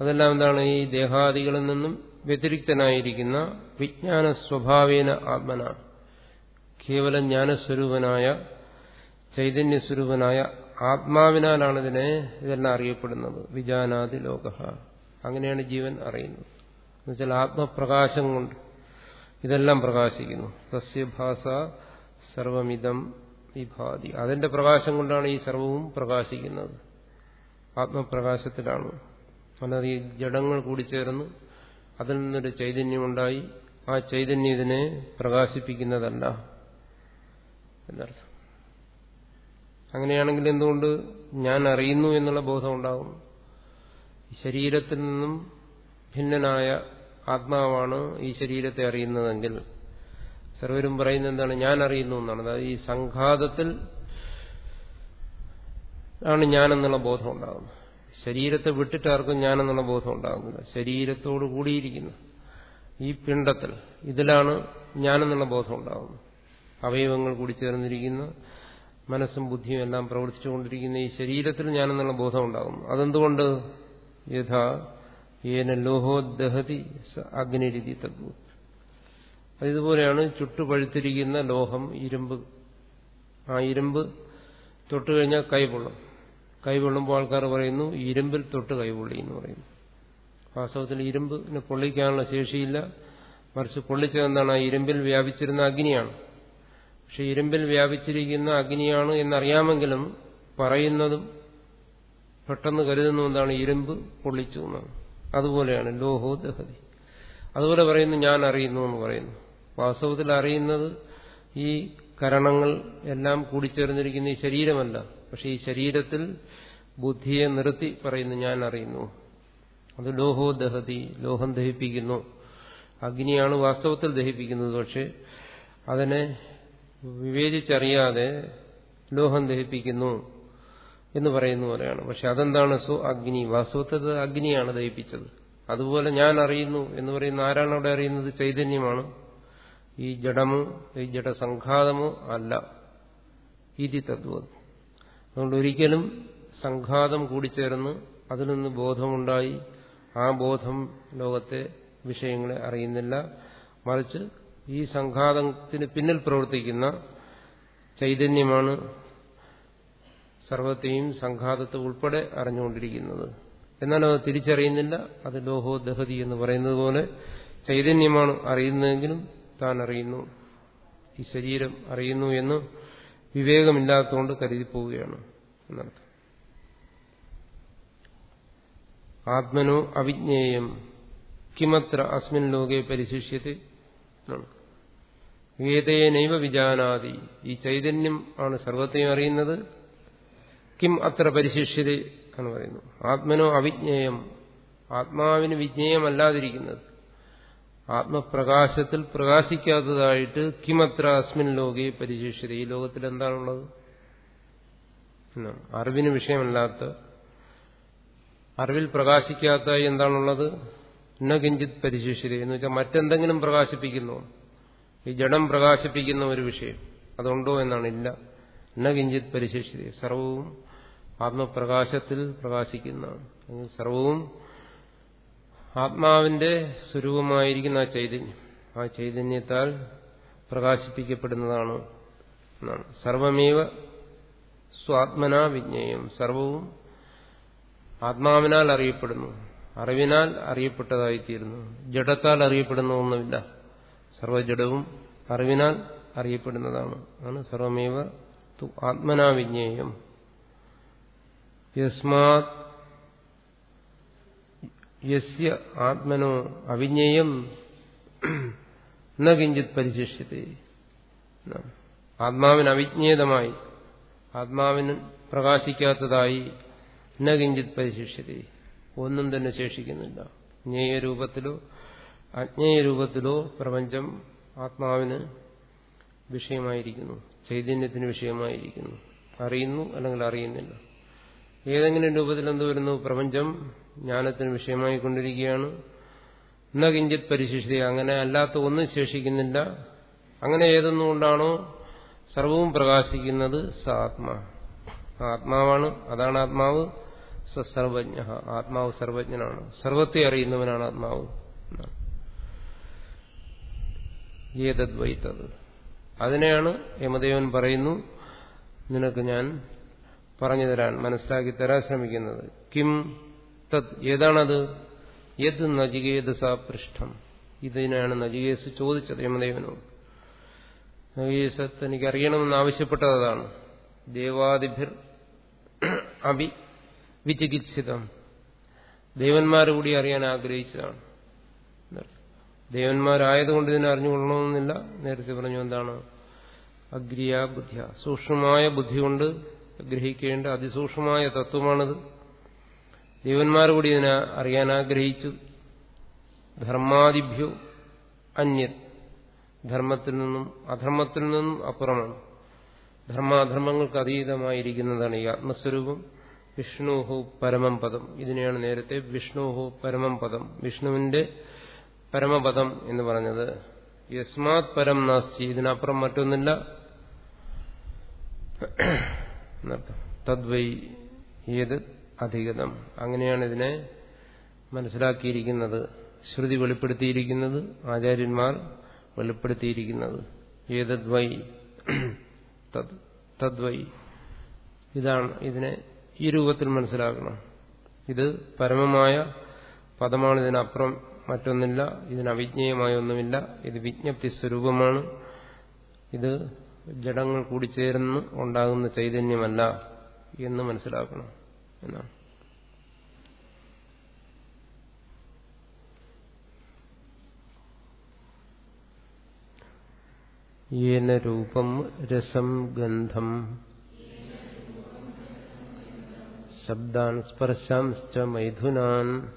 Speaker 1: അതെല്ലാം എന്താണ്? ഈ ദേഹാദികളിൽ നിന്നും വ്യതിരിക്തനായിരിക്കുന്ന വിജ്ഞാന സ്വഭാവേന ആത്മന കേവലം ജ്ഞാനസ്വരൂപനായ ചൈതന്യസ്വരൂപനായ ആത്മാവിനാലാണ് ഇതിനെ ഇതെല്ലാം അറിയപ്പെടുന്നത്. വിജാനാദി ലോക അങ്ങനെയാണ് ജീവൻ അറിയുന്നത്. എന്നുവെച്ചാൽ ആത്മപ്രകാശം കൊണ്ട് ഇതെല്ലാം പ്രകാശിക്കുന്നു. സസ്യഭാസ സർവമിതം വിഭാതി. അതിന്റെ പ്രകാശം കൊണ്ടാണ് ഈ സർവവും പ്രകാശിക്കുന്നത്. ആത്മപ്രകാശത്തിലാണ്. അല്ലാതെ ഈ ജഡങ്ങൾ കൂടി ചേർന്ന് അതിൽ നിന്നൊരു ചൈതന്യമുണ്ടായി. ആ ചൈതന്യം ഇതിനെ പ്രകാശിപ്പിക്കുന്നതല്ല എന്നർത്ഥം. അങ്ങനെയാണെങ്കിൽ എന്തുകൊണ്ട് ഞാൻ അറിയുന്നു എന്നുള്ള ബോധം ഉണ്ടാകും ശരീരത്തിൽ നിന്നും ഭിന്നനായ ആത്മാവാണ് ഈ ശരീരത്തെ അറിയുന്നതെങ്കിൽ സർവരും പറയുന്നത് എന്താണ്? ഞാൻ അറിയുന്നു എന്നാണ്. അതായത് ഈ സംഘാതത്തിൽ ആണ് ഞാനെന്നുള്ള ബോധം ഉണ്ടാകുന്നത്. ശരീരത്തെ വിട്ടിട്ട് ആർക്കും ഞാനെന്നുള്ള ബോധം ഉണ്ടാകുന്നില്ല. ശരീരത്തോട് കൂടിയിരിക്കുന്നു. ഈ പിണ്ടത്തിൽ ഇതിലാണ് ഞാനെന്നുള്ള ബോധം ഉണ്ടാകുന്നത്. അവയവങ്ങൾ കൂടി ചേർന്നിരിക്കുന്ന. മനസ്സും ബുദ്ധിയും എല്ലാം പ്രവർത്തിച്ചുകൊണ്ടിരിക്കുന്ന ഈ ശരീരത്തിൽ ഞാനെന്നുള്ള ബോധം ഉണ്ടാകുന്നു. അതെന്തുകൊണ്ട്? യഥാ ഏന ലോഹോദഹതി അഗ്നിരിതി തദ്വ ഇതുപോലെയാണ് ചുട്ടുപഴുത്തിരിക്കുന്ന ലോഹം ഇരുമ്പ്. ആ ഇരുമ്പ് തൊട്ട് കഴിഞ്ഞാൽ കൈപൊള്ളും കൈപൊള്ളുമ്പോൾ ആൾക്കാർ പറയുന്നു ഇരുമ്പിൽ തൊട്ട് കൈപൊള്ളി എന്ന് പറയുന്നു. വാസ്തവത്തിൽ ഇരുമ്പിന് പൊള്ളിക്കാനുള്ള ശേഷിയില്ല. മറിച്ച് പൊള്ളിച്ചതെന്താണ് ആ ഇരുമ്പിൽ വ്യാപിച്ചിരുന്ന അഗ്നിയാണ്. പക്ഷെ ഇരുമ്പിൽ വ്യാപിച്ചിരിക്കുന്ന അഗ്നിയാണ് എന്നറിയാമെങ്കിലും പറയുന്നതും പെട്ടെന്ന് കരുതുന്നു ഇരുമ്പ് പൊള്ളിച്ചു എന്നാണ്. അതുപോലെയാണ് ലോഹോ ദഹതി അതുപോലെ പറയുന്നു ഞാൻ അറിയുന്നു എന്ന് പറയുന്നു. വാസ്തവത്തിൽ അറിയുന്നത് ഈ കരണങ്ങൾ എല്ലാം കൂടിച്ചേർന്നിരിക്കുന്ന ഈ ശരീരമല്ല. പക്ഷെ ഈ ശരീരത്തിൽ ബുദ്ധിയെ നിർത്തി പറയുന്നു ഞാൻ അറിയുന്നു അത് ലോഹോ ദഹതി ലോഹം ദഹിപ്പിക്കുന്നു. അഗ്നിയാണ് വാസ്തവത്തിൽ ദഹിപ്പിക്കുന്നത്. പക്ഷെ അതിനെ വിവേചിച്ചറിയാതെ ലോഹം ദഹിപ്പിക്കുന്നു. എന്ന് പറയുന്ന പോലെയാണ്. പക്ഷെ അതെന്താണ്? സു അഗ്നി. വാസ്തവത്തിൽ അഗ്നിയാണ് ദഹിപ്പിച്ചത്. അതുപോലെ ഞാൻ അറിയുന്നു എന്ന് പറയുന്ന ആരാണ് അവിടെ അറിയുന്നത്? ചൈതന്യമാണ്. ഈ ജഡമോ ഈ ജഡസംഘാതമോ അല്ല. ഇതി തത്വം അതുകൊണ്ട് ഒരിക്കലും സംഘാതം കൂടിച്ചേർന്ന് അതിൽ നിന്ന് ബോധമുണ്ടായി ആ ബോധം ലോകത്തെ വിഷയങ്ങളെ അറിയുന്നില്ല. മറിച്ച് ഈ സംഘാതത്തിന് പിന്നിൽ പ്രവർത്തിക്കുന്ന ചൈതന്യമാണ് സർവത്തെയും സംഘാതത്തെ ഉൾപ്പെടെ അറിഞ്ഞുകൊണ്ടിരിക്കുന്നത്. എന്നാൽ അത് തിരിച്ചറിയുന്നില്ല. അത് ലോഹോ ദഹതി എന്ന് പറയുന്നത് പോലെ ചൈതന്യമാണ് അറിയുന്നതെങ്കിലും താൻ അറിയുന്നു. ഈ ശരീരം അറിയുന്നു എന്ന് വിവേകമില്ലാത്തതുകൊണ്ട് കരുതിപ്പോവുകയാണ് എന്നർത്ഥം. ആത്മനോ അവിജ്ഞേയം കിമത്ര അസ്മിൻ ലോകെ പരിശിഷ്യത്തെ ഏതേനൈവ വിജാനാതി ഈ ചൈതന്യം ആണ് സർവത്തെയും അറിയുന്നത്. കിം അത്ര പരിശിഷ്യത എന്ന് പറയുന്നു. ആത്മനോ അവിജ്ഞേയം. ആത്മാവിന് വിജ്ഞേയമല്ലാതിരിക്കുന്നത്. ആത്മപ്രകാശത്തിൽ പ്രകാശിക്കാത്തതായിട്ട് കിമത്ര അസ്മിൻ ലോകെ പരിശിഷ്യത. ഈ ലോകത്തിൽ എന്താണുള്ളത്? അറിവിന് വിഷയമല്ലാത്ത അറിവിൽ പ്രകാശിക്കാത്ത എന്താണുള്ളത്? ന കിഞ്ചിത് പരിശിഷ്യത. എന്ന് വെച്ചാൽ മറ്റെന്തെങ്കിലും പ്രകാശിപ്പിക്കുന്നു. ഈ ജഡം പ്രകാശിപ്പിക്കുന്ന ഒരു വിഷയം. അതുണ്ടോ എന്നാണ് ഇല്ല. ന കിഞ്ചിത് പരിശിഷ്യത. സർവവും ആത്മപ്രകാശത്തിൽ പ്രകാശിക്കുന്നതാണ്. സർവവും ആത്മാവിന്റെ സ്വരൂപമായിരിക്കുന്ന ആ ചൈതന്യം. ആ ചൈതന്യത്താൽ പ്രകാശിപ്പിക്കപ്പെടുന്നതാണ് എന്നാണ്. സർവമേവ സ്വാത്മനാ വിജ്ഞേയം. സർവവും ആത്മാവിനാൽ അറിയപ്പെടുന്നു. അറിവിനാൽ അറിയപ്പെട്ടതായിത്തീരുന്നു. ജഡത്താൽ അറിയപ്പെടുന്ന ഒന്നുമില്ല. സർവജഡവും അറിവിനാൽ അറിയപ്പെടുന്നതാണ്. ആണ് സർവമേവ ആത്മനാ വിജ്ഞേയം. ആത്മനോ അവിജ്ഞേയം ന കിഞ്ചിത് പരിശിഷ്യത്തെ. ആത്മാവിന് അവിജ്ഞേതമായി ആത്മാവിന് പ്രകാശിക്കാത്തതായി ന കിഞ്ചിത് ഒന്നും തന്നെ ശേഷിക്കുന്നില്ല. ജ്ഞേയരൂപത്തിലോ അജ്ഞേയരൂപത്തിലോ പ്രപഞ്ചം ആത്മാവിന് വിഷയമായിരിക്കുന്നു ചൈതന്യത്തിന് വിഷയമായിരിക്കുന്നു. അറിയുന്നു അല്ലെങ്കിൽ അറിയുന്നില്ല. ഏതെങ്കിലും രൂപത്തിൽ എന്ത് വരുന്നു? പ്രപഞ്ചം ജ്ഞാനത്തിന് വിഷയമായി കൊണ്ടിരിക്കുകയാണ് ന കിഞ്ചിത് പരിശിഷ്ടത അങ്ങനെ അല്ലാത്ത ഒന്നും ശേഷിക്കുന്നില്ല. അങ്ങനെ ഏതൊന്നുകൊണ്ടാണോ സർവവും പ്രകാശിക്കുന്നത് സ ആത്മാ ആത്മാവാണ്. അതാണ് ആത്മാവ്. സർവജ്ഞ. ആത്മാവ് സർവജ്ഞനാണ്. സർവത്തെ അറിയുന്നവനാണ് ആത്മാവ്. ഏതദ്വൈത്തത് അതിനെയാണ് യമദേവൻ പറയുന്നു. നിനക്ക് ഞാൻ പറഞ്ഞു തരാൻ മനസ്സിലാക്കി തരാൻ ശ്രമിക്കുന്നത്. കിം തത് ഏതാണത്? യത് നജികേതസ പൃഷ്ഠം. ഇതിനാണ് നജികേസ് ചോദിച്ചത് യമദേവനോട്. നജികേസത്ത് എനിക്കറിയണമെന്ന് ആവശ്യപ്പെട്ടത് ആവശ്യപ്പെട്ടതാണ് ദേവാദിഭിർ അഭി വിചികിത്സിതം. ദേവന്മാർ കൂടി അറിയാൻ ആഗ്രഹിച്ചതാണ്. ദേവന്മാരായതുകൊണ്ട് ഇതിനെ അറിഞ്ഞുകൊള്ളണമെന്നില്ല. നേരത്തെ പറഞ്ഞു എന്താണ്? അഗ്രിയ ബുദ്ധിയ. സൂക്ഷ്മമായ ബുദ്ധി കൊണ്ട് ഗ്രഹിക്കേണ്ട അതിസൂക്ഷ്മമായ തത്വമാണിത്. ദേവന്മാർ കൂടി ഇതിനെ അറിയാൻ ആഗ്രഹിച്ചു. ധർമാദിഭ്യോ അന്യ ധർമ്മത്തിൽ നിന്നും അധർമ്മത്തിൽ നിന്നും അപ്പുറമാണ്. ധർമാധർമ്മങ്ങൾക്ക് അതീതമായിരിക്കുന്നതാണ് ഈ ആത്മസ്വരൂപം. വിഷ്ണുഹു പരമം പദം. ഇതിനെയാണ് നേരത്തെ വിഷ്ണുഹു പരമം പദം. വിഷ്ണുവിന്റെ പരമപദം എന്ന് പറഞ്ഞത്. യസ്മാത് പരം നാസ്തി. ഇതിനപ്പുറം മറ്റൊന്നില്ല തദ്വൈ ഏത് അധികതം. അങ്ങനെയാണ് ഇതിനെ മനസ്സിലാക്കിയിരിക്കുന്നത് ശ്രുതി വെളിപ്പെടുത്തിയിരിക്കുന്നത് ആചാര്യന്മാർ വെളിപ്പെടുത്തിയിരിക്കുന്നത്. ഏതദ്വൈ? തദ്വൈ. ഇതാണ് ഇതിനെ ഈ രൂപത്തിൽ മനസ്സിലാക്കണം. ഇത് പരമമായ പദമാണ് ഇതിനപ്പുറം മറ്റൊന്നില്ല ഇതിന് അവിജ്ഞേയമായ ഒന്നുമില്ല ഇത് വിജ്ഞപ്തി സ്വരൂപമാണ്. ഇത് ജഡങ്ങൾ കൂടിച്ചേർന്ന് ഉണ്ടാകുന്ന ചൈതന്യമല്ല എന്ന് മനസ്സിലാക്കണം എന്നാണ്. യേന രൂപം രസം ഗന്ധം. ശബ്ദാൻ സ്പർശാംശ്ച മൈഥുനാൻ.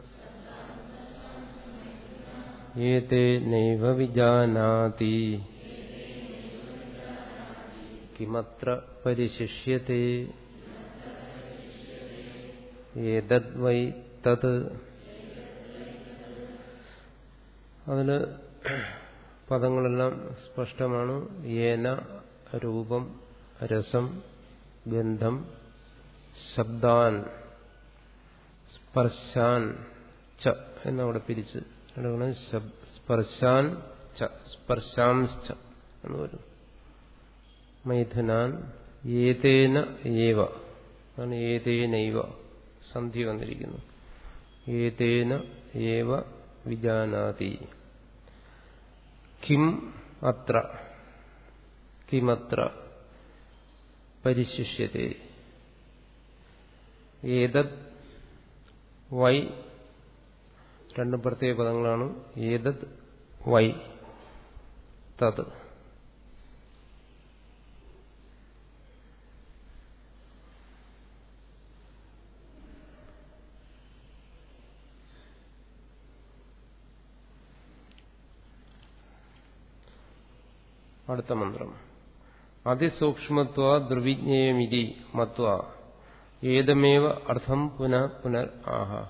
Speaker 1: ഏതേ നൈവ വിജാനാതി. കിമത്ര പരിശിഷ്യത്തെ ഏതദ്വൈ തത് അതിന് പദങ്ങളെല്ലാം സ്പഷ്ടമാണ്. ഏന രൂപം രസം ഗന്ധം ശബ്ദാൻ സ്പർശാൻ ച എന്നവിടെ പിരിച്ച് സ്പർശാൻ ച സ്പർശാംശ്ച എന്ന് വരും. മൈഥുനാൻ ഏതേന ഏവ. അതാണ് ഏതേനൈവ സന്ധി വന്നിരിക്കുന്നു. ഏതേന ഏവ വിജാനാതി. കിം അത്ര. കിമത്ര. പരിശിഷ്യത്തെ. ഏതത് വൈ. രണ്ട് പ്രത്യേക പദങ്ങളാണ്. ഏതത് വൈ. തത്. അടുത്ത മന്ത്രം. അതിസൂക്ഷ്മത്വ ദുർവിജ്ഞേയമിതി മത്വ. ഏതമേവ അർത്ഥം പുനഃ പുനർ ആഹ.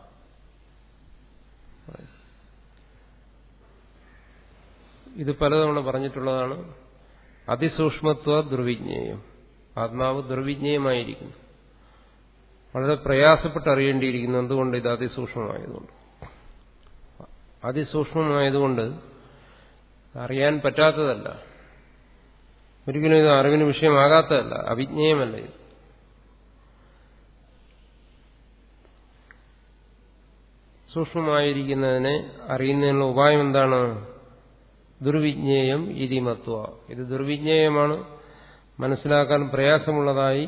Speaker 1: ഇത് പലതവണ പറഞ്ഞിട്ടുള്ളതാണ്. അതിസൂക്ഷ്മത്വ ദുർവിജ്ഞേയം ആത്മാവ് ദുർവിജ്ഞേയമായിരിക്കുന്നു വളരെ പ്രയാസപ്പെട്ട് അറിയേണ്ടിയിരിക്കുന്നു എന്തുകൊണ്ട് ഇത് അതിസൂക്ഷ്മമായതുകൊണ്ട്. അതിസൂക്ഷ്മമായതുകൊണ്ട് അറിയാൻ പറ്റാത്തതല്ല. ഒരിക്കലും ഇത് അറിവിന് വിഷയമാകാത്തതല്ല അവിജ്ഞേയമല്ല ഇത്. സൂക്ഷ്മമായിരിക്കുന്നതിനെ അറിയുന്നതിനുള്ള ഉപായം എന്താണ്? ദുർവിജ്ഞേയം ഇതിമത്വ ഇത് ദുർവിജ്ഞേയമാണ്. മനസ്സിലാക്കാൻ പ്രയാസമുള്ളതായി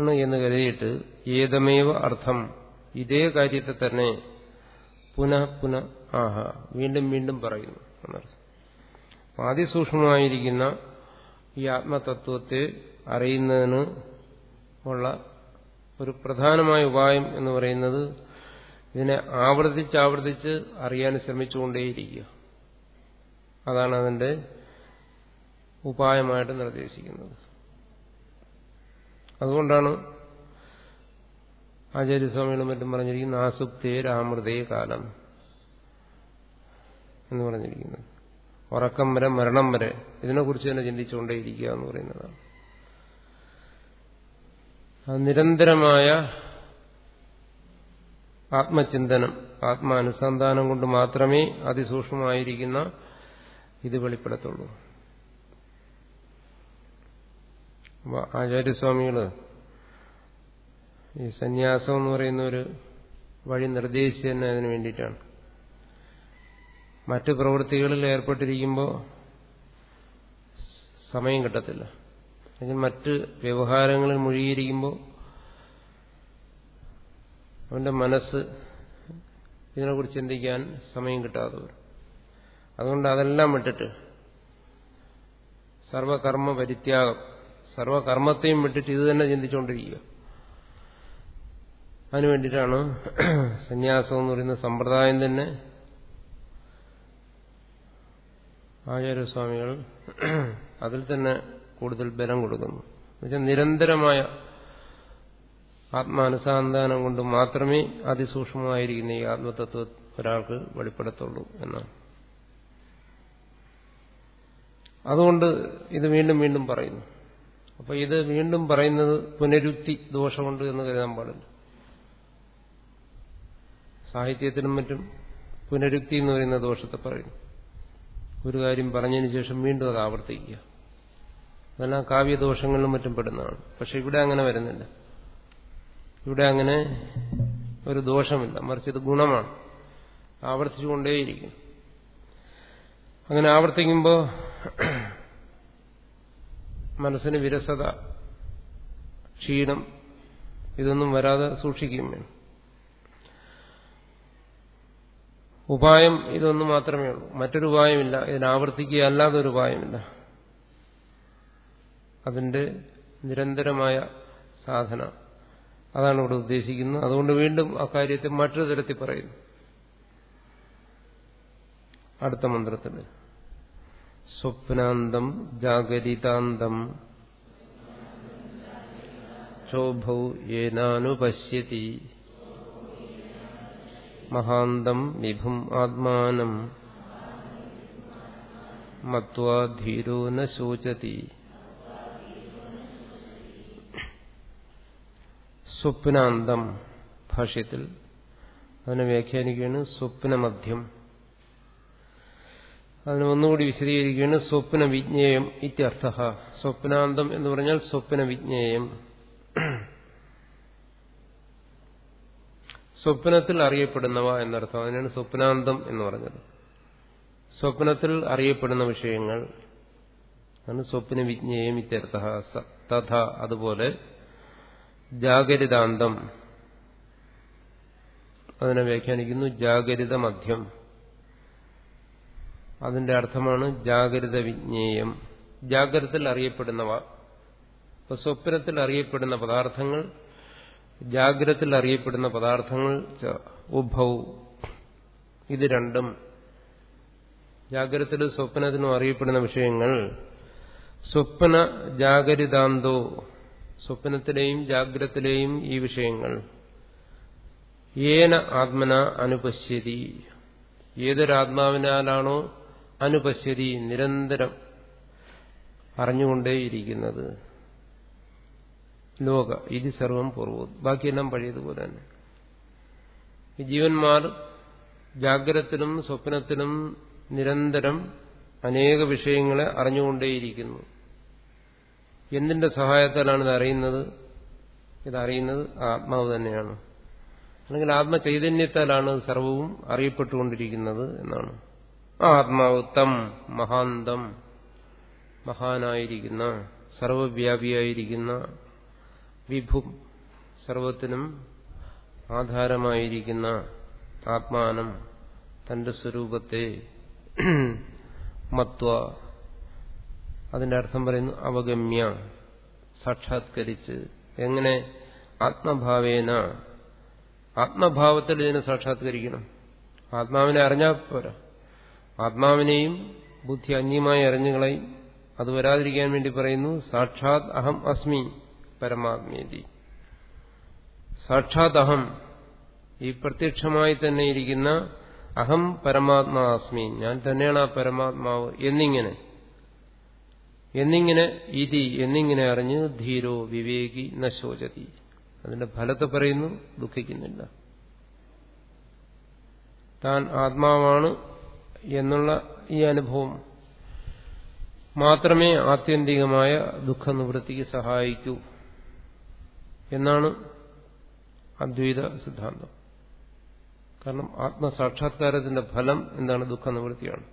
Speaker 1: ആണ് എന്ന് കരുതിയിട്ട് ഏതമേവ അർത്ഥം ഇതേ കാര്യത്തെ തന്നെ പുനഃ പുനഃ ആഹ വീണ്ടും വീണ്ടും പറയുന്നു. ആദ്യ അതിസൂക്ഷ്മമായിരിക്കുന്ന ഈ ആത്മതത്വത്തെ അറിയുന്നതിന് ഉള്ള ഒരു പ്രധാനമായ ഉപായം എന്ന് പറയുന്നത് ഇതിനെ ആവർത്തിച്ചാവർത്തിച്ച് ആവർത്തിച്ച് അറിയാൻ ശ്രമിച്ചുകൊണ്ടേയിരിക്കുക. അതാണ് അതിന്റെ ഉപായമായിട്ട് നിർദ്ദേശിക്കുന്നത്. അതുകൊണ്ടാണ് ആചാര്യസ്വാമികളും മറ്റും പറഞ്ഞിരിക്കുന്നത് ആസുപ്തേ രാമൃതേ കാലം എന്ന് പറഞ്ഞിരിക്കുന്നത്. ഉറക്കം വരെ മരണം വരെ ഇതിനെക്കുറിച്ച് തന്നെ ചിന്തിച്ചുകൊണ്ടേയിരിക്കുക എന്ന് പറയുന്നതാണ്. ആ നിരന്തരമായ ആത്മചിന്തനം ആത്മാനുസന്ധാനം കൊണ്ട് മാത്രമേ അതിസൂക്ഷ്മമായിരിക്കുന്ന ഇത് വെളിപ്പെടുത്തുള്ളൂ. ആചാര്യസ്വാമികൾ ഈ സന്യാസം എന്ന് പറയുന്ന ഒരു വഴി നിർദ്ദേശിച്ചു തന്നെ അതിനു വേണ്ടിയിട്ടാണ്. മറ്റു പ്രവൃത്തികളിൽ ഏർപ്പെട്ടിരിക്കുമ്പോൾ സമയം കിട്ടത്തില്ല. അല്ലെങ്കിൽ മറ്റ് വ്യവഹാരങ്ങളിൽ മുഴുകിയിരിക്കുമ്പോൾ അവന്റെ മനസ്സ് ഇതിനെക്കുറിച്ച് ചിന്തിക്കാൻ സമയം കിട്ടാതെ വരും. അതുകൊണ്ട് അതെല്ലാം വിട്ടിട്ട് സർവകർമ്മ പരിത്യാഗം സർവകർമ്മത്തെയും വിട്ടിട്ട് ഇത് തന്നെ ചിന്തിച്ചുകൊണ്ടിരിക്കുക അതിനു വേണ്ടിയിട്ടാണ് സന്യാസം എന്ന് പറയുന്ന സമ്പ്രദായം തന്നെ ആചാര്യസ്വാമികൾ അതിൽ തന്നെ കൂടുതൽ ബലം കൊടുക്കുന്നു. എന്നുവെച്ചാൽ നിരന്തരമായ ആത്മാനുസന്ധാനം കൊണ്ട് മാത്രമേ അതിസൂക്ഷ്മമായിരിക്കുന്ന ഈ ആത്മതത്വ ഒരാൾക്ക് വെളിപ്പെടുത്തുള്ളൂ എന്നാണ്. അതുകൊണ്ട് ഇത് വീണ്ടും വീണ്ടും പറയുന്നു. അപ്പൊ ഇത് വീണ്ടും പറയുന്നത് പുനരുക്തി ദോഷമുണ്ട് എന്ന് കരുതാൻ പാടില്ല. സാഹിത്യത്തിനും മറ്റും പുനരുക്തി എന്ന് പറയുന്ന ദോഷത്തെ പറയുന്നു. ഒരു കാര്യം പറഞ്ഞതിന് ശേഷം വീണ്ടും അത് ആവർത്തിക്കുക. അതെല്ലാം കാവ്യദോഷങ്ങളിലും മറ്റും പെടുന്നതാണ്. പക്ഷെ ഇവിടെ അങ്ങനെ വരുന്നില്ല. ഇവിടെ അങ്ങനെ ഒരു ദോഷമില്ല. മറിച്ച് ഇത് ഗുണമാണ്. ആവർത്തിച്ചുകൊണ്ടേയിരിക്കും അങ്ങനെ ആവർത്തിക്കുമ്പോൾ മനസ്സിന് വിരസത ക്ഷീണം ഇതൊന്നും വരാതെ സൂക്ഷിക്കുകയും വേണം. ഉപായം ഇതൊന്നു മാത്രമേ ഉള്ളൂ. മറ്റൊരു ഉപായമില്ല. ഇതിനാവർത്തിക്കുക അല്ലാതെ ഒരു ഉപായമില്ല. അതിന്റെ നിരന്തരമായ സാധന. അതാണ് ഇവിടെ ഉദ്ദേശിക്കുന്നത്. അതുകൊണ്ട് വീണ്ടും അക്കാര്യത്തെ മറ്റൊരു തരത്തിൽ പറയുന്നു. അടുത്ത മന്ത്രത്തിൽ. സ്വപ്നാന്തം ജാഗരിതാന്തം ശോഭൗ യേനാനുപശ്യതി മഹാന്തം വിഭും ആത്മാനം മത്വാ ന ശോചതി. സ്വപ്നാന്തം ഭാഷ്യത്തിൽ അതിനെ വ്യാഖ്യാനിക്കുകയാണ് സ്വപ്നമധ്യം. അതിന് ഒന്നുകൂടി വിശദീകരിക്കുകയാണ് സ്വപ്ന വിജ്ഞേയം ഇത്യർത്ഥ. സ്വപ്നാന്തം എന്ന് പറഞ്ഞാൽ സ്വപ്ന വിജ്ഞേയം സ്വപ്നത്തിൽ അറിയപ്പെടുന്നവ എന്നർത്ഥം. അതിനാണ് സ്വപ്നാന്തം എന്ന് പറഞ്ഞത്. സ്വപ്നത്തിൽ അറിയപ്പെടുന്ന വിഷയങ്ങൾ ആണ് സ്വപ്ന വിജ്ഞേയം ഇത്യർത്ഥ തഥ അതുപോലെ ജാഗരിതാന്തം. അതിനെ വ്യാഖ്യാനിക്കുന്നു ജാഗരിത മധ്യം അതിന്റെ അർത്ഥമാണ് ജാഗ്രത വിജ്ഞേയം ജാഗ്രതത്തിൽ അറിയപ്പെടുന്നവ. സ്വപ്നത്തിൽ അറിയപ്പെടുന്ന പദാർത്ഥങ്ങൾ ജാഗ്രതത്തിൽ അറിയപ്പെടുന്ന പദാർത്ഥങ്ങൾ ഉഭൗ ഇത് രണ്ടും ജാഗ്രതത്തിലും സ്വപ്നത്തിലും അറിയപ്പെടുന്ന വിഷയങ്ങൾ. സ്വപ്ന ജാഗരിതാന്തോ സ്വപ്നത്തിലെയും ജാഗ്രത്തിലെയും ഈ വിഷയങ്ങൾ. ഏന ആത്മന അനുപശ്യതി. ഏതൊരാത്മാവിനാലാണോ അനുപശ്യതി നിരന്തരം അറിഞ്ഞുകൊണ്ടേയിരിക്കുന്നത്. ലോക ഇത് സർവം പൂർവം. ബാക്കിയെല്ലാം പഴയതുപോലെ തന്നെ. ഈ ജീവന്മാർ ജാഗ്രത്തിലും സ്വപ്നത്തിലും നിരന്തരം അനേക വിഷയങ്ങളെ അറിഞ്ഞുകൊണ്ടേയിരിക്കുന്നു. എന്തിന്റെ സഹായത്താലാണ് ഇത് അറിയുന്നത് ഇതറിയുന്നത് ആത്മാവ് തന്നെയാണ്. അല്ലെങ്കിൽ ആത്മചൈതന്യത്താലാണ് സർവവും അറിയപ്പെട്ടുകൊണ്ടിരിക്കുന്നത് എന്നാണ്. ആത്മാവ് തം മഹാന്തം മഹാനായിരിക്കുന്ന സർവവ്യാപിയായിരിക്കുന്ന വിഭും സർവത്തിനും ആധാരമായിരിക്കുന്ന ആത്മാനം തന്റെ സ്വരൂപത്തെ മത്വ. അതിന്റെ അർത്ഥം പറയുന്നു അവഗമ്യ സാക്ഷാത്കരിച്ച്. എങ്ങനെ? ആത്മഭാവേന. ആത്മഭാവത്തിൽ ഇതിനെ സാക്ഷാത്കരിക്കണം. ആത്മാവിനെ അറിഞ്ഞാൽ പോരാ. ആത്മാവിനെയും ബുദ്ധി അന്യമായി അറിഞ്ഞുകളയും. അത് വരാതിരിക്കാൻ വേണ്ടി പറയുന്നു സാക്ഷാത് അഹം അസ്മി. പരമാത്മേതി. സാക്ഷാത് അഹം ഈ പ്രത്യക്ഷമായി തന്നെ ഇരിക്കുന്ന അഹം പരമാത്മാ അസ്മി ഞാൻ തന്നെയാണ് ആ പരമാത്മാവ് എന്നിങ്ങനെ. എന്നിങ്ങനെ ഇതി എന്നിങ്ങനെ അറിഞ്ഞ് ധീരോ വിവേകി നശോചതി. അതിന്റെ ഫലത്തെ പറയുന്നു ദുഃഖിക്കുന്നില്ല. താൻ ആത്മാവാണ് എന്നുള്ള ഈ അനുഭവം മാത്രമേ ആത്യന്തികമായ ദുഃഖനിവൃത്തിക്ക് സഹായിക്കൂ. എന്നാണ് അദ്വൈത സിദ്ധാന്തം. കാരണം ആത്മസാക്ഷാത്കാരത്തിന്റെ ഫലം എന്താണ് ദുഃഖ നിവൃത്തിയാണ്.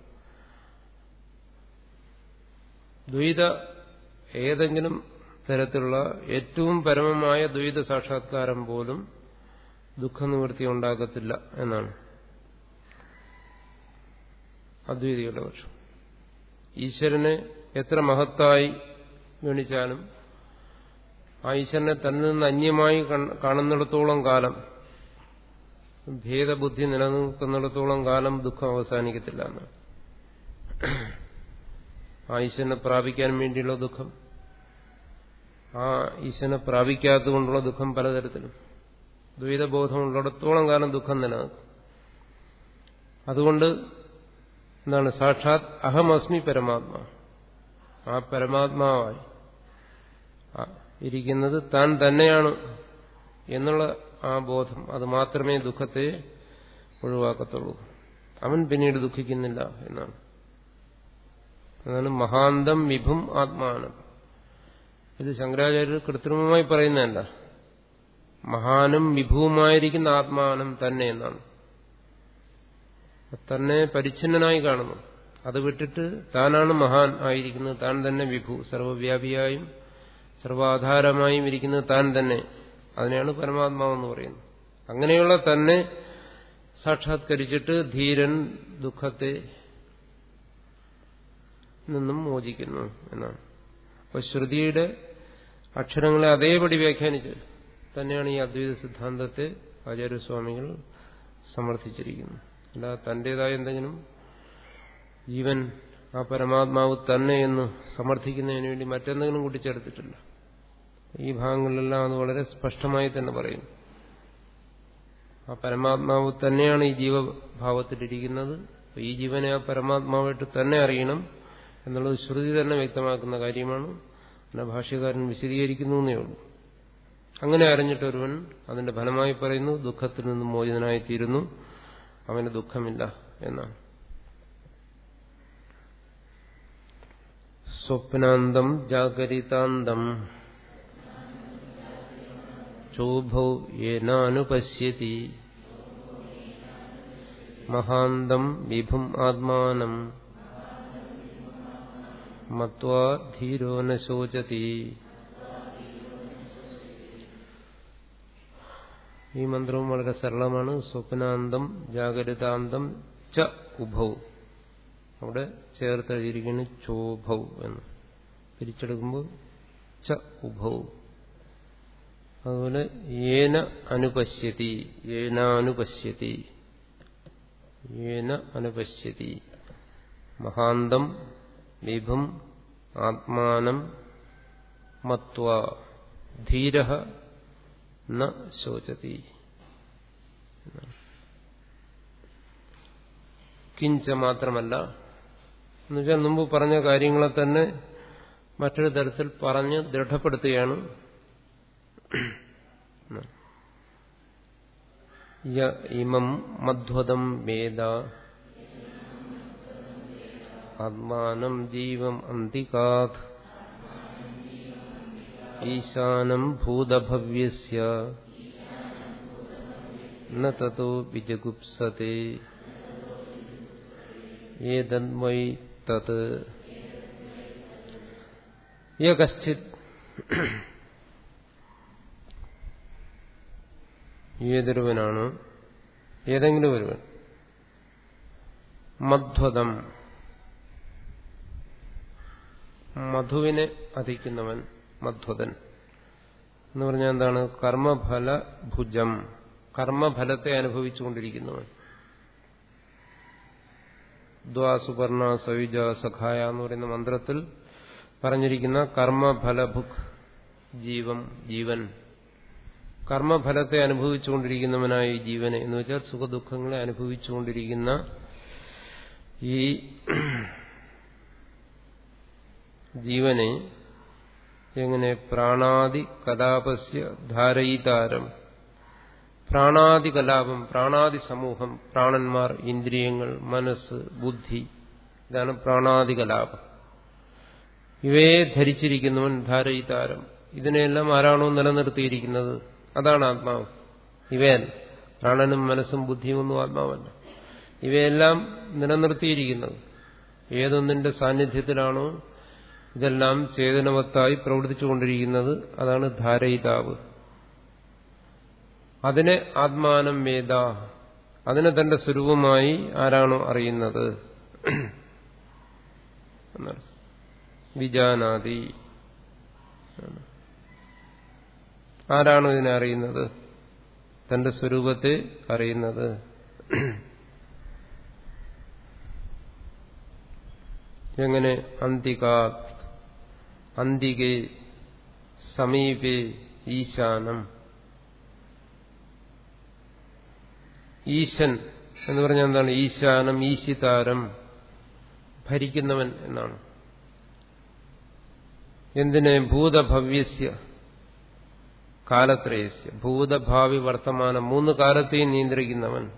Speaker 1: ദ്വൈത ഏതെങ്കിലും തരത്തിലുള്ള ഏറ്റവും പരമമായ ദ്വൈത സാക്ഷാത്കാരം പോലും ദുഃഖനിവൃത്തി ഉണ്ടാകത്തില്ല എന്നാണ് അദ്വൈതികളുടെ പക്ഷം. ഈശ്വരനെ എത്ര മഹത്തായി ഗണിച്ചാലും ആ ഈശ്വരനെ തന്നിൽ നിന്ന് അന്യമായി കാണുന്നിടത്തോളം കാലം ഭേദബുദ്ധി നിലനിൽക്കുന്നിടത്തോളം കാലം ദുഃഖം അവസാനിക്കത്തില്ല എന്ന്. ആ ഈശ്വരനെ പ്രാപിക്കാൻ വേണ്ടിയുള്ള ദുഃഖം. ആ ഈശ്വരനെ പ്രാപിക്കാത്തതുകൊണ്ടുള്ള ദുഃഖം പലതരത്തിലും. ദ്വൈതബോധമുള്ളിടത്തോളം കാലം ദുഃഖം നിലനിൽക്കും. അതുകൊണ്ട് എന്താണ് സാക്ഷാത് അഹമസ്മി പരമാത്മാ. ആ പരമാത്മാവായി. ഇരിക്കുന്നത് താൻ തന്നെയാണ് എന്നുള്ള ആ ബോധം അത് മാത്രമേ ദുഃഖത്തെ ഒഴിവാക്കത്തുള്ളൂ. അവൻ പിന്നീട് ദുഃഖിക്കുന്നില്ല എന്നാണ്. അതാണ് മഹാന്തം വിഭും ആത്മാനം. ഇത് ശങ്കരാചാര്യർ കൃത്രിമമായി പറയുന്നതല്ല. മഹാനും വിഭുവുമായിരിക്കുന്ന ആത്മാനം തന്നെ എന്നാണ്. തന്നെ പരിച്ഛിന്നനായി കാണുന്നു. അത് വിട്ടിട്ട് താനാണ് മഹാൻ ആയിരിക്കുന്നത്. താൻ തന്നെ വിഭു സർവവ്യാപിയായും സർവാധാരമായും ഇരിക്കുന്നത് താൻ തന്നെ. അതിനെയാണ് പരമാത്മാവെന്ന് പറയുന്നത്. അങ്ങനെയുള്ള തന്നെ സാക്ഷാത്കരിച്ചിട്ട് ധീരൻ ദുഃഖത്തെ നിന്നും മോചിക്കുന്നു എന്നാണ്. അപ്പൊ ശ്രുതിയുടെ അക്ഷരങ്ങളെ അതേപടി വ്യാഖ്യാനിച്ച് തന്നെയാണ് ഈ അദ്വൈത സിദ്ധാന്തത്തെ ആചാര്യസ്വാമികൾ സമർത്ഥിച്ചിരിക്കുന്നത്. അല്ല തന്റേതായ എന്തെങ്കിലും ജീവൻ ആ പരമാത്മാവ് തന്നെ എന്ന് സമർത്ഥിക്കുന്നതിന് വേണ്ടി മറ്റെന്തെങ്കിലും കൂട്ടിച്ചേർത്തിട്ടില്ല. ഈ ഭാഗങ്ങളിലെല്ലാം അത് വളരെ സ്പഷ്ടമായി തന്നെ പറയുന്നു ആ പരമാത്മാവ് തന്നെയാണ് ഈ ജീവഭാവത്തിലിരിക്കുന്നത് ഈ ജീവനെ ആ പരമാത്മാവായിട്ട് തന്നെ അറിയണം എന്നുള്ളത് ശ്രുതി തന്നെ വ്യക്തമാക്കുന്ന കാര്യമാണ്. പിന്നെ ഭാഷ്യകാരൻ വിശദീകരിക്കുന്നു എന്നേ ഉള്ളൂ. അങ്ങനെ അറിഞ്ഞിട്ട് ഒരുവൻ അതിന്റെ ഫലമായി പറയുന്നു ദുഃഖത്തിൽ നിന്നും മോചിതനായിത്തീരുന്നു. അവന് ദുഃഖമില്ല എന്നാണ്. സ്വപ്നാന്തം ജാഗരിതാന്തം. ചോഭൗ യേനാനുപശ്യതി മഹാന്തം വിഭും ആത്മാനം മത്വാ ധീരോ ന ശോചതി ഈ മന്ത്രവും വളരെ സരളമാണ്. സ്വപ്നാന്തം ജാഗ്രതാന്തം ച ഉഭൗ. അവിടെ ചേർത്തെഴുതിയിരിക്കുന്നു ചോഭൗ എന്ന്. പിരിച്ചെടുക്കുമ്പോൾ ച ഉഭൗ. അതുപോലെ ഏന അനുപശ്യതി ഏനാനുപശ്യതി ഏന അനുപശ്യതി. മഹാന്തം വിഭം ആത്മാനം മത്വ ധീര ശോചതി. കിഞ്ച മാത്രമല്ല. എന്നുവെച്ചാൽ മുമ്പ് പറഞ്ഞ കാര്യങ്ങളെ തന്നെ മറ്റൊരു തരത്തിൽ പറഞ്ഞ് ദൃഢപ്പെടുത്തുകയാണ്. ഇമം മധ്വതം വേദ ആത്മാനം ജീവം അന്തികാത് ഈശാനം ഭൂതഭവ്യസ്യ ന തതോ വിജഗുപ്സത്തെ ഏതന്മൈ തത് യകശ്ചിത് ഏതൊരുവനാണ് ഏതെങ്കിലും ഒരുവൻ മധ്വതം. മധുവിനെ അധിക്കുന്നവൻ മധ്വതൻ. എന്ന് പറഞ്ഞാൽ എന്താണ്? കർമ്മഫല ഭുജം കർമ്മഫലത്തെ അനുഭവിച്ചുകൊണ്ടിരിക്കുന്നവൻ. ദ്വാസുപർണ സവിജ സഖായ എന്ന് പറയുന്ന മന്ത്രത്തിൽ പറഞ്ഞിരിക്കുന്ന കർമ്മഫലഭുക് ജീവം ജീവൻ. കർമ്മഫലത്തെ അനുഭവിച്ചുകൊണ്ടിരിക്കുന്നവനായ ഈ ജീവനെ എന്ന് വെച്ചാൽ സുഖദുഃഖങ്ങളെ അനുഭവിച്ചുകൊണ്ടിരിക്കുന്ന ഈ ജീവനെ എങ്ങനെ പ്രാണാദി കലാപസ്യ ധാരയിതാരം. പ്രാണാദി കലാപം പ്രാണാദി സമൂഹം പ്രാണന്മാർ ഇന്ദ്രിയങ്ങൾ മനസ്സ് ബുദ്ധി ഇതാണ് പ്രാണാദി കലാപം. ഇവയെ ധരിച്ചിരിക്കുന്നവൻ ധാരയിതാരം. ഇതിനെല്ലാം ആരാണോ നിലനിർത്തിയിരിക്കുന്നത്? അതാണ് ആത്മാവ്. ഇവയല്ല പ്രാണനും മനസ്സും ബുദ്ധിയും ഒന്നും ആത്മാവല്ല. ഇവയെല്ലാം നിലനിർത്തിയിരിക്കുന്നത് ഏതൊന്നിന്റെ സാന്നിധ്യത്തിലാണോ ഇതെല്ലാം ചേതനവത്തായി പ്രവർത്തിച്ചുകൊണ്ടിരിക്കുന്നത് അതാണ് ധാരയിതാവ്. അതിനെ ആത്മാനം വേദ. അതിനെ തന്റെ സ്വരൂപമായി ആരാണോ അറിയുന്നത്? വിജാനാദി. ആരാണോ ഇതിനെ അറിയുന്നത്? തന്റെ സ്വരൂപത്തെ അറിയുന്നത്. എങ്ങനെ? അന്തിക അന്തികെ സമീപേ ഈശാനം. ഈശൻ എന്ന് പറഞ്ഞാൽ എന്താണ്? ഈശാനം ഈശിതാരം ഭരിക്കുന്നവൻ എന്നാണ്. എന്തിനെ? ഭൂതഭവ്യസ്യ. കാലത്രയസ്യ ഭൂതഭാവി വർത്തമാനം മൂന്ന് കാലത്തെയും നിയന്ത്രിക്കുന്നവൻ.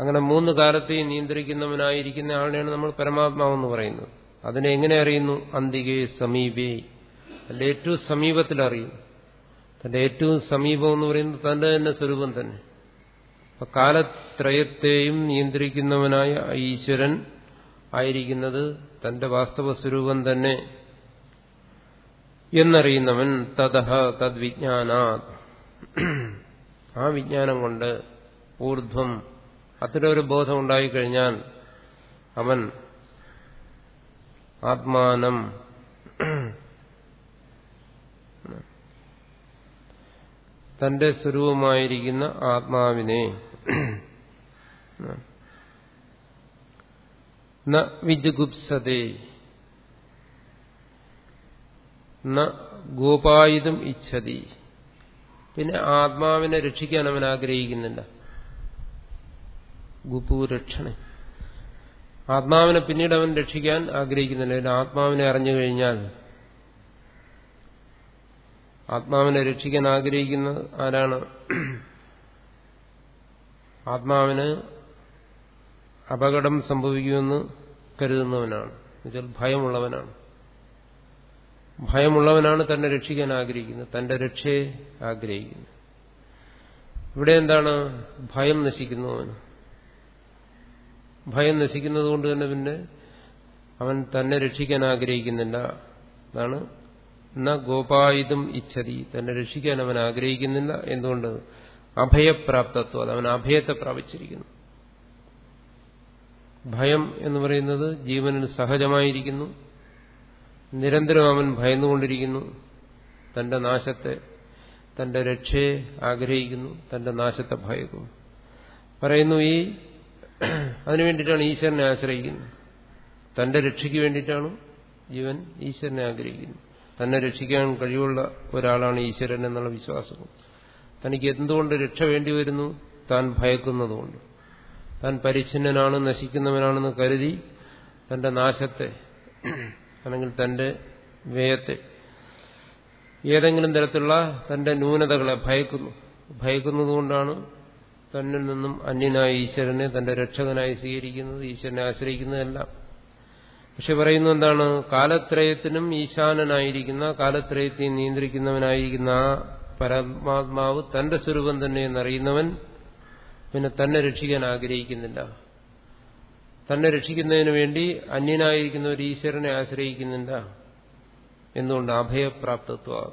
Speaker 1: അങ്ങനെ മൂന്ന് കാലത്തെയും നിയന്ത്രിക്കുന്നവനായിരിക്കുന്ന ആളിനെയാണ് നമ്മൾ പരമാത്മാവെന്ന് പറയുന്നത്. അതിനെ എങ്ങനെ അറിയുന്നു? അന്തികെ സമീപേ. തന്റെ ഏറ്റവും സമീപത്തിൽ അറിയും. തന്റെ ഏറ്റവും സമീപം എന്ന് പറയുന്നത് തന്റെ തന്നെ സ്വരൂപം തന്നെ. അപ്പൊ കാലത്രയത്തെയും നിയന്ത്രിക്കുന്നവനായ ഈശ്വരൻ ആയിരിക്കുന്നത് തന്റെ വാസ്തവ സ്വരൂപം തന്നെ. എന്നറിയുന്നവൻ തതഹ തദ്വിജ്ഞാനാ ആ വിജ്ഞാനം കൊണ്ട് ഊർധ്വം അത്തരമൊരു ബോധം ഉണ്ടായിക്കഴിഞ്ഞാൽ അവൻ ആത്മാനം തന്റെ സ്വരൂപമായിരിക്കുന്ന ആത്മാവിനെ ന വിജുഗുപ്സതേ ന ഗോപായുധം ഇച്ഛതി. പിന്നെ ആത്മാവിനെ രക്ഷിക്കാൻ അവൻ ആഗ്രഹിക്കുന്നില്ല ഗുപുരക്ഷണ ആത്മാവിനെ പിന്നീട് അവൻ രക്ഷിക്കാൻ ആഗ്രഹിക്കുന്നില്ല ആത്മാവിനെ അറിഞ്ഞു കഴിഞ്ഞാൽ ആത്മാവിനെ രക്ഷിക്കാൻ ആഗ്രഹിക്കുന്ന ആരാണ്? ആത്മാവിന് അപകടം സംഭവിക്കുമെന്ന് കരുതുന്നവനാണ്. എന്നുവെച്ചാൽ ഭയമുള്ളവനാണ്. ഭയമുള്ളവനാണ് തന്നെ രക്ഷിക്കാൻ ആഗ്രഹിക്കുന്നത്. തന്റെ രക്ഷയെ ആഗ്രഹിക്കുന്നു. ഇവിടെ എന്താണ്? ഭയം നശിക്കുന്നവൻ. ഭയം നശിക്കുന്നത് കൊണ്ട് തന്നെ പിന്നെ അവൻ തന്നെ രക്ഷിക്കാൻ ആഗ്രഹിക്കുന്നില്ല. അതാണ്. ന ഗോപായുധം ഇച്ഛതി. തന്നെ രക്ഷിക്കാൻ അവൻ ആഗ്രഹിക്കുന്നില്ല. എന്തുകൊണ്ട്? അഭയപ്രാപ്തത്വം. അത് അവൻ അഭയത്തെ പ്രാപിച്ചിരിക്കുന്നു. ഭയം എന്ന് പറയുന്നത് ജീവനിൽ സഹജമായിരിക്കുന്നു. നിരന്തരം അവൻ ഭയന്നുകൊണ്ടിരിക്കുന്നു. തന്റെ നാശത്തെ തന്റെ രക്ഷയെ ആഗ്രഹിക്കുന്നു തന്റെ നാശത്തെ ഭയക്കുന്നു. പറയുന്നു ഈ അതിനു വേണ്ടിയിട്ടാണ് ഈശ്വരനെ ആശ്രയിക്കുന്നത്. തന്റെ രക്ഷയ്ക്ക് വേണ്ടിയിട്ടാണ് ജീവൻ ഈശ്വരനെ ആഗ്രഹിക്കുന്നത്. തന്നെ രക്ഷിക്കാൻ കഴിവുള്ള ഒരാളാണ് ഈശ്വരൻ എന്നുള്ള വിശ്വാസം. തനിക്ക് എന്തുകൊണ്ട് രക്ഷ വേണ്ടി വരുന്നു? താൻ ഭയക്കുന്നതുകൊണ്ട്. താൻ പരിച്ഛിന്നനാണ് നശിക്കുന്നവനാണെന്ന് കരുതി തന്റെ നാശത്തെ അല്ലെങ്കിൽ തന്റെ വ്യയത്തെ ഏതെങ്കിലും തരത്തിലുള്ള തന്റെ ന്യൂനതകളെ ഭയക്കുന്നു. ഭയക്കുന്നതുകൊണ്ടാണ് തന്നിൽ നിന്നും അന്യനായ ഈശ്വരനെ തന്റെ രക്ഷകനായി സ്വീകരിക്കുന്നത് ഈശ്വരനെ ആശ്രയിക്കുന്നതെല്ലാം. പക്ഷെ പറയുന്നത് എന്താണ്? കാലത്രയത്തിനും ഈശാനനായിരിക്കുന്ന കാലത്രയത്തെ നിയന്ത്രിക്കുന്നവനായിരിക്കുന്ന ആ പരമാത്മാവ് തന്റെ സ്വരൂപം തന്നെ എന്നറിയുന്നവൻ പിന്നെ തന്നെ രക്ഷിക്കാൻ ആഗ്രഹിക്കുന്നില്ല. തന്നെ രക്ഷിക്കുന്നതിന് വേണ്ടി അന്യനായിരിക്കുന്ന ഒരു ഈശ്വരനെ ആശ്രയിക്കുന്നില്ല എന്തുകൊണ്ട് അഭയപ്രാപ്തത്വ?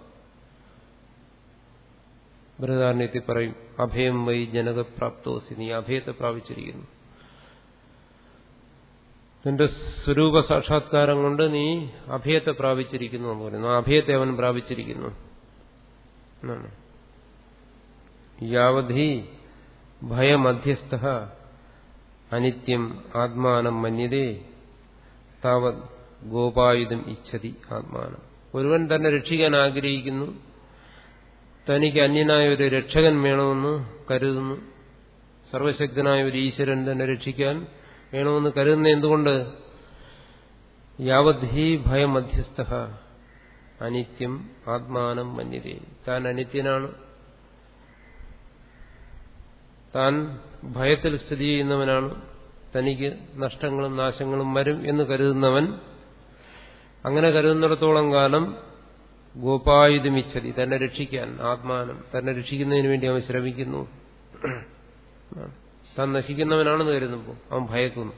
Speaker 1: ബൃഹദാരണ്യത്തിൽ പറയും അഭയം വൈ ജനകപ്രാപ്തോസി നീ അഭയത്തെ പ്രാപിച്ചിരിക്കുന്നു. നിന്റെ സ്വരൂപ സാക്ഷാത്കാരം കൊണ്ട് നീ അഭയത്തെ പ്രാപിച്ചിരിക്കുന്നു എന്ന് പറയുന്നു. അഭയത്തെ അവൻ പ്രാപിച്ചിരിക്കുന്നു. യാവധി ഭയമധ്യസ്ഥ അനിത്യം ആത്മാനം മന്യതേ. താവത് ഗോപായുധം ഇച്ഛതി ആത്മാനം. ഒരുവൻ തന്നെ രക്ഷിക്കാൻ ആഗ്രഹിക്കുന്നു. തനിക്ക് അന്യനായ ഒരു രക്ഷകൻ വേണമെന്ന് കരുതുന്നു. സർവശക്തനായ ഒരു ഈശ്വരൻ തന്നെ രക്ഷിക്കാൻ വേണമെന്ന് കരുതുന്ന എന്തുകൊണ്ട്? യാവദ്ധി ഭയമധ്യസ്ഥ. അനിത്യം ആത്മാനം മന്യതേ. താൻ അനിത്യനാണ്. താൻ ഭയത്തിൽ സ്ഥിതി ചെയ്യുന്നവനാണ്. തനിക്ക് നഷ്ടങ്ങളും നാശങ്ങളും വരും എന്ന് കരുതുന്നവൻ. അങ്ങനെ കരുതുന്നിടത്തോളം കാലം ഗോപായുധമിച്ചതി തന്നെ രക്ഷിക്കാൻ ആത്മാനം തന്നെ രക്ഷിക്കുന്നതിന് വേണ്ടി അവൻ ശ്രമിക്കുന്നു. താൻ നശിക്കുന്നവനാണെന്ന് കരുതുമ്പോൾ അവൻ ഭയക്കുന്നു.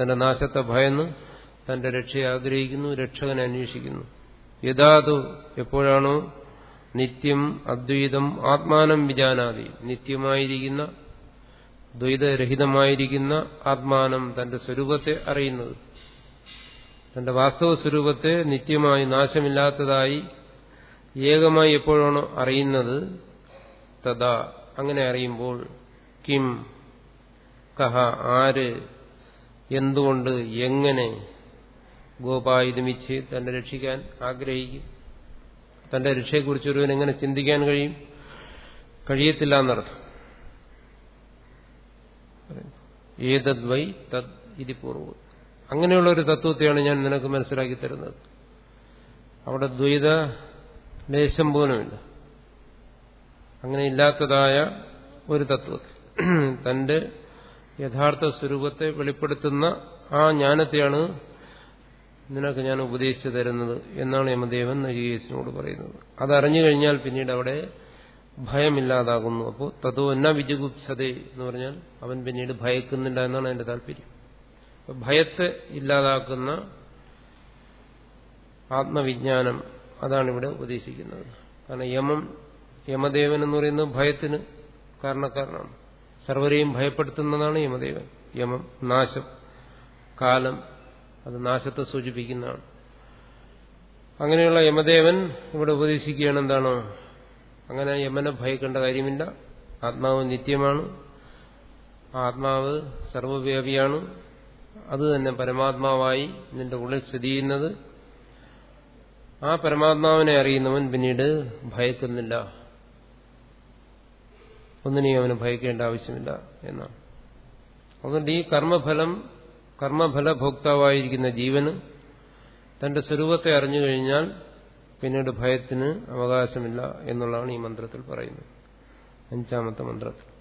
Speaker 1: തന്റെ നാശത്തെ ഭയന്ന് തന്റെ രക്ഷയെ ആഗ്രഹിക്കുന്നു രക്ഷകനെ അന്വേഷിക്കുന്നു. യഥാതു എപ്പോഴാണോ നിത്യം അദ്വൈതം ആത്മാനം വിജാനാതി നിത്യമായിരിക്കുന്ന ദ്വൈതരഹിതമായിരിക്കുന്ന ആത്മാനം തന്റെ സ്വരൂപത്തെ അറിയുന്നത്. തന്റെ വാസ്തവ സ്വരൂപത്തെ നിത്യമായി നാശമില്ലാത്തതായി ഏകമായി എപ്പോഴാണോ അറിയുന്നത് തഥാ അങ്ങനെ അറിയുമ്പോൾ കിം കഹ ആര് എന്തുകൊണ്ട് എങ്ങനെ ഗോപായുധമിച്ച് തന്നെ രക്ഷിക്കാൻ ആഗ്രഹിക്കും? തന്റെ രക്ഷയെക്കുറിച്ച് ഒരുവൻ എങ്ങനെ ചിന്തിക്കാൻ കഴിയും? കഴിയത്തില്ല എന്നർത്ഥം. ഏതദ്വൈ തദ് ഇതി പൂർവം. അങ്ങനെയുള്ള ഒരു തത്വത്തെയാണ് ഞാൻ നിനക്ക് മനസ്സിലാക്കി തരുന്നത്. അവിടെ ദ്വൈത ലേശം പോലുമില്ല. അങ്ങനെ ഇല്ലാത്തതായ ഒരു തത്വത്തെ തന്റെ യഥാർത്ഥ സ്വരൂപത്തെ വെളിപ്പെടുത്തുന്ന ആ ജ്ഞാനത്തെയാണ് നിനക്ക് ഞാൻ ഉപദേശിച്ചു തരുന്നത് എന്നാണ് യമദേവൻ നജികേശനോട് പറയുന്നത്. അതറിഞ്ഞു കഴിഞ്ഞാൽ പിന്നീട് അവിടെ ഭയമില്ലാതാകുന്നു. അപ്പോൾ തതോ എന്ന വിജുഗുപ്സതേ എന്ന് പറഞ്ഞാൽ അവൻ പിന്നീട് ഭയക്കുന്നില്ല എന്നാണ് എന്റെ താല്പര്യം. ഭയത്തെ ഇല്ലാതാക്കുന്ന ആത്മവിജ്ഞാനം അതാണ് ഇവിടെ ഉപദേശിക്കുന്നത്. കാരണം യമം യമദേവൻ എന്ന് പറയുന്നത് ഭയത്തിന് കാരണക്കാരനാണ്. സർവരെയും ഭയപ്പെടുത്തുന്നതാണ് യമദേവൻ. യമം നാശം കാലം അത് നാശത്തെ സൂചിപ്പിക്കുന്നതാണ്. അങ്ങനെയുള്ള യമദേവൻ ഇവിടെ ഉപദേശിക്കുകയാണ് എന്താണോ? അങ്ങനെ യമനെ ഭയക്കേണ്ട കാര്യമില്ല. ആത്മാവ് നിത്യമാണ്. ആത്മാവ് സർവവ്യാപിയാണ്. അത് തന്നെ പരമാത്മാവായി നിന്റെ ഉള്ളിൽ സ്ഥിതി ചെയ്യുന്നത്. ആ പരമാത്മാവിനെ അറിയുന്നവൻ പിന്നീട് ഭയക്കുന്നില്ല. ഒന്നിനെയും അവന് ഭയക്കേണ്ട ആവശ്യമില്ല എന്നാണ്. അതുകൊണ്ട് ഈ കർമ്മഫലം കർമ്മഫല ഭോക്താവായിരിക്കുന്ന ജീവന് തന്റെ സ്വരൂപത്തെ അറിഞ്ഞു കഴിഞ്ഞാൽ പിന്നീട് ഭയത്തിന് അവകാശമില്ല എന്നുള്ളതാണ് ഈ മന്ത്രത്തിൽ പറയുന്നത്. അഞ്ചാമത്തെ മന്ത്രത്തിൽ.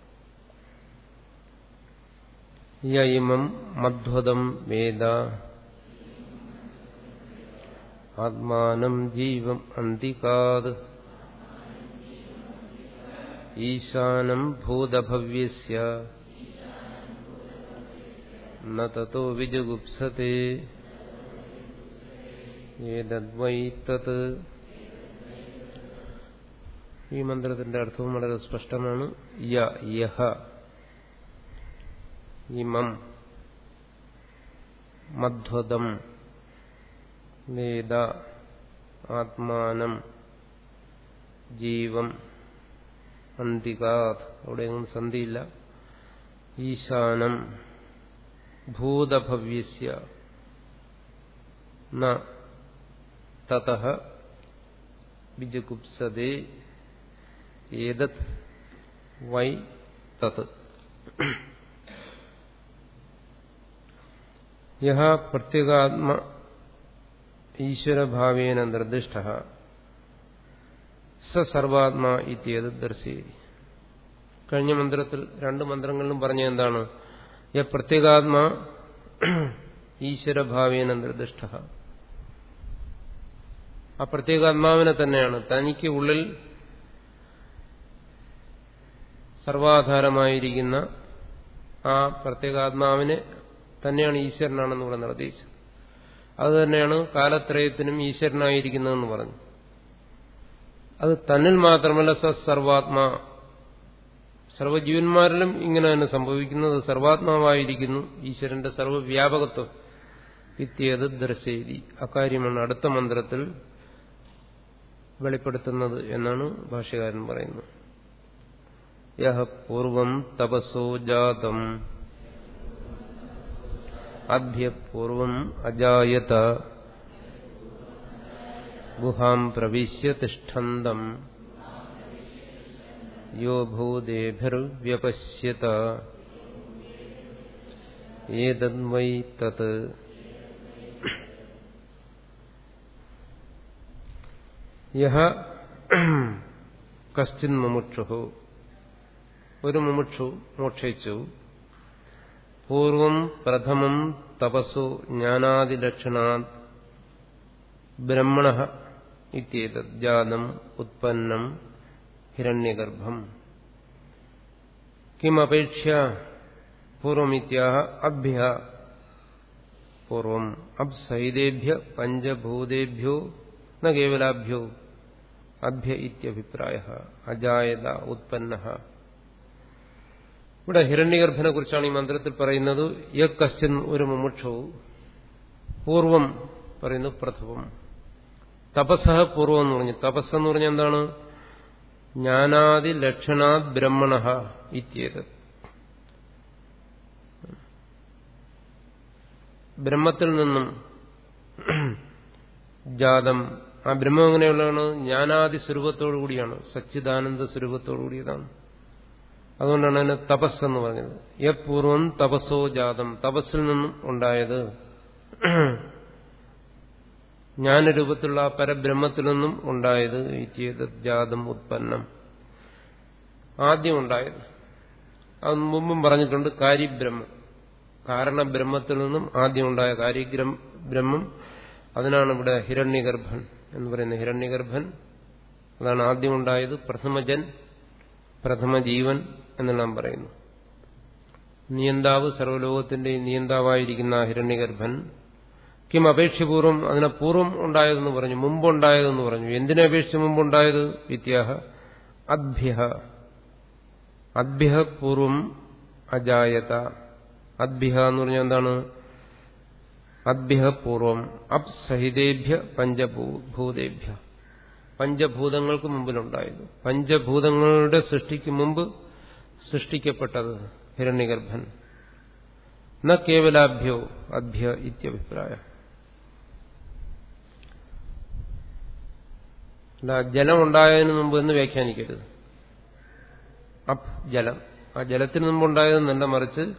Speaker 1: യമം മധ്വതം വേദ. ആത്മാനം ജീവം അന്തികാത്. ഈശാനം ഭൂതഭവ്യസ്യ. നോ വിജുഗുപ്സത്തെ ഈ മന്ത്രത്തിന്റെ അർത്ഥവും വളരെ സ്പഷ്ടമാണ്. യ യഹ. ഇമം മധ്വതം. വേദ ആത്മാനം. ജീവം. അന്തികാത്. അവിടെയൊന്നും സന്ധിയില്ല. ഈശാനം. ഭൂതഭവ്യസ്യ. തത ബിജകുപ്സതേ ഏതത് വൈ തത് യഹ പ്രത്യേകാത്മ ഈശ്വരഭാവേന നിർദ്ദിഷ്ട സ സർവാത്മാ ഇത്യേത് ദർശിരി കഴിഞ്ഞ മന്ത്രത്തിൽ രണ്ട് മന്ത്രങ്ങളിലും പറഞ്ഞ എന്താണ്? യ പ്രത്യേകാത്മാ ഈശ്വരഭാവേന നിർദ്ദിഷ്ട ആ പ്രത്യേകാത്മാവിനെ തന്നെയാണ്. തനിക്ക് ഉള്ളിൽ സർവാധാരമായിരിക്കുന്ന ആ പ്രത്യേകാത്മാവിനെ തന്നെയാണ് ഈശ്വരനാണെന്ന് ഇവിടെ നിർദ്ദേശിച്ചത്. അത് തന്നെയാണ് കാലത്രയത്തിനും ഈശ്വരനായിരിക്കുന്നതെന്ന് പറഞ്ഞു. അത് തന്നിൽ മാത്രമല്ല സർവാത്മാ സർവജീവന്മാരിലും ഇങ്ങനെ തന്നെ സംഭവിക്കുന്നത് സർവാത്മാവായിരിക്കുന്നു ഈശ്വരന്റെ സർവവ്യാപകത്വം ഇത്യേത് ദർശേരി അക്കാര്യമാണ് അടുത്ത മന്ത്രത്തിൽ വെളിപ്പെടുത്തുന്നത് എന്നാണ് ഭാഷ്യകാരൻ പറയുന്നത്. യഹ പൂർവം തപസോ ജാതം. അഭ്യപൂർവം അജായത. ഗുഹാം പ്രവിശ്യ തിഷ്ഠന്തം. യോ ഭൂദേഭിർവ്യപശ്യത ഏതദ്വൈ തത്. യഹ കശ്ചിൻ മുമുക്ഷു ഒരു മുമുക്ഷു മോക്ഷിച്ചു പൂർവം പ്രഥമം തപസ്സു ജ്ഞാനാദിലക്ഷണാത് ബ്രഹ്മണ ഇത്യേതത് ജാതം ഉത്പന്നം ഹിരണ്യഗർഭം കിമപേക്ഷ പൂർവമിത്യാഹ അഭ്യ പൂർവം അബ്സഹിതേഭ്യ പഞ്ചഭൂതേഭ്യോ ന കേവലാഭ്യോ അഭ്യ ഇത്യഭിപ്രായ അജായത ഉത്പന്ന. ഇവിടെ ഹിരണ്യഗർഭനെ കുറിച്ചാണ് ഈ മന്ത്രത്തിൽ പറയുന്നത്. യക്കശ്ചൻ ഒരു മുമുക്ഷവും പൂർവം പറയുന്നു പ്രഥമം. തപസ്സഹ പൂർവം എന്ന് പറഞ്ഞു. തപസ് എന്ന് പറഞ്ഞാൽ എന്താണ്? ജ്ഞാനാദി ലക്ഷണാത് ബ്രഹ്മണ ഇത്യേത്. ബ്രഹ്മത്തിൽ നിന്നും ജാതം ആ ബ്രഹ്മം എങ്ങനെയുള്ളതാണ്? ജ്ഞാനാദി സ്വരൂപത്തോടു കൂടിയാണ്. സച്ചിദാനന്ദ സ്വരൂപത്തോടു കൂടിയതാണ്. അതുകൊണ്ടാണ് അതിന് തപസ് എന്ന് പറഞ്ഞത്. യപൂർവം തപസ്സോ ജാതം. തപസ്സിൽ നിന്നും ഉണ്ടായത് ജ്ഞാനരൂപത്തിലുള്ള ആ പരബ്രഹ്മത്തിൽ നിന്നും ഉണ്ടായത് ജാതം ഉത്പന്നം. ആദ്യം ഉണ്ടായത്. അത് മുമ്പും പറഞ്ഞിട്ടുണ്ട് കാര്യബ്രഹ്മം. കാരണബ്രഹ്മത്തിൽ നിന്നും ആദ്യം ഉണ്ടായ കാര്യബ്രഹ്മം അതിനാണ് ഇവിടെ ഹിരണ്യഗർഭൻ. എന്ന് പറയുന്ന ഹിരണ്യഗർഭൻ അതാണ് ആദ്യം ഉണ്ടായത് പ്രഥമജൻ പ്രഥമ ജീവൻ എന്നെല്ലാം പറയുന്നു. നിയന്താവ് സർവലോകത്തിന്റെ നിയന്താവായിരിക്കുന്ന ഹിരണ്യഗർഭൻ കിം അപേക്ഷപൂർവം അതിനെ പൂർവം ഉണ്ടായതെന്ന് പറഞ്ഞു മുമ്പുണ്ടായതെന്ന് പറഞ്ഞു. എന്തിനെ അപേക്ഷിച്ച് മുമ്പുണ്ടായത്? വിത്യാഹ അദ്ഭ്യ അദ്ഭ്യ പൂർവം അജായത. അദ്ഭ്യ എന്ന് പറഞ്ഞാൽ എന്താണ്? അദ്ഭ്യ പൂർവം അപ്സഹിതേഭ്യ പഞ്ചഭൂതേഭ്യ. പഞ്ചഭൂതങ്ങൾക്ക് മുമ്പിലുണ്ടായത്. പഞ്ചഭൂതങ്ങളുടെ സൃഷ്ടിക്ക് മുമ്പ് സൃഷ്ടിക്കപ്പെട്ടത് ഹിരണ്യഗർഭൻ. ന കേവലാഭ്യോ അഭ്യ ഇത്യഭിപ്രായ. ജലം ഉണ്ടായതിനു മുമ്പ് എന്ന് വ്യാഖ്യാനിക്കരുത്. അപ് ജലം. ആ ജലത്തിന് മുമ്പുണ്ടായതെന്നല്ല മറിച്ച്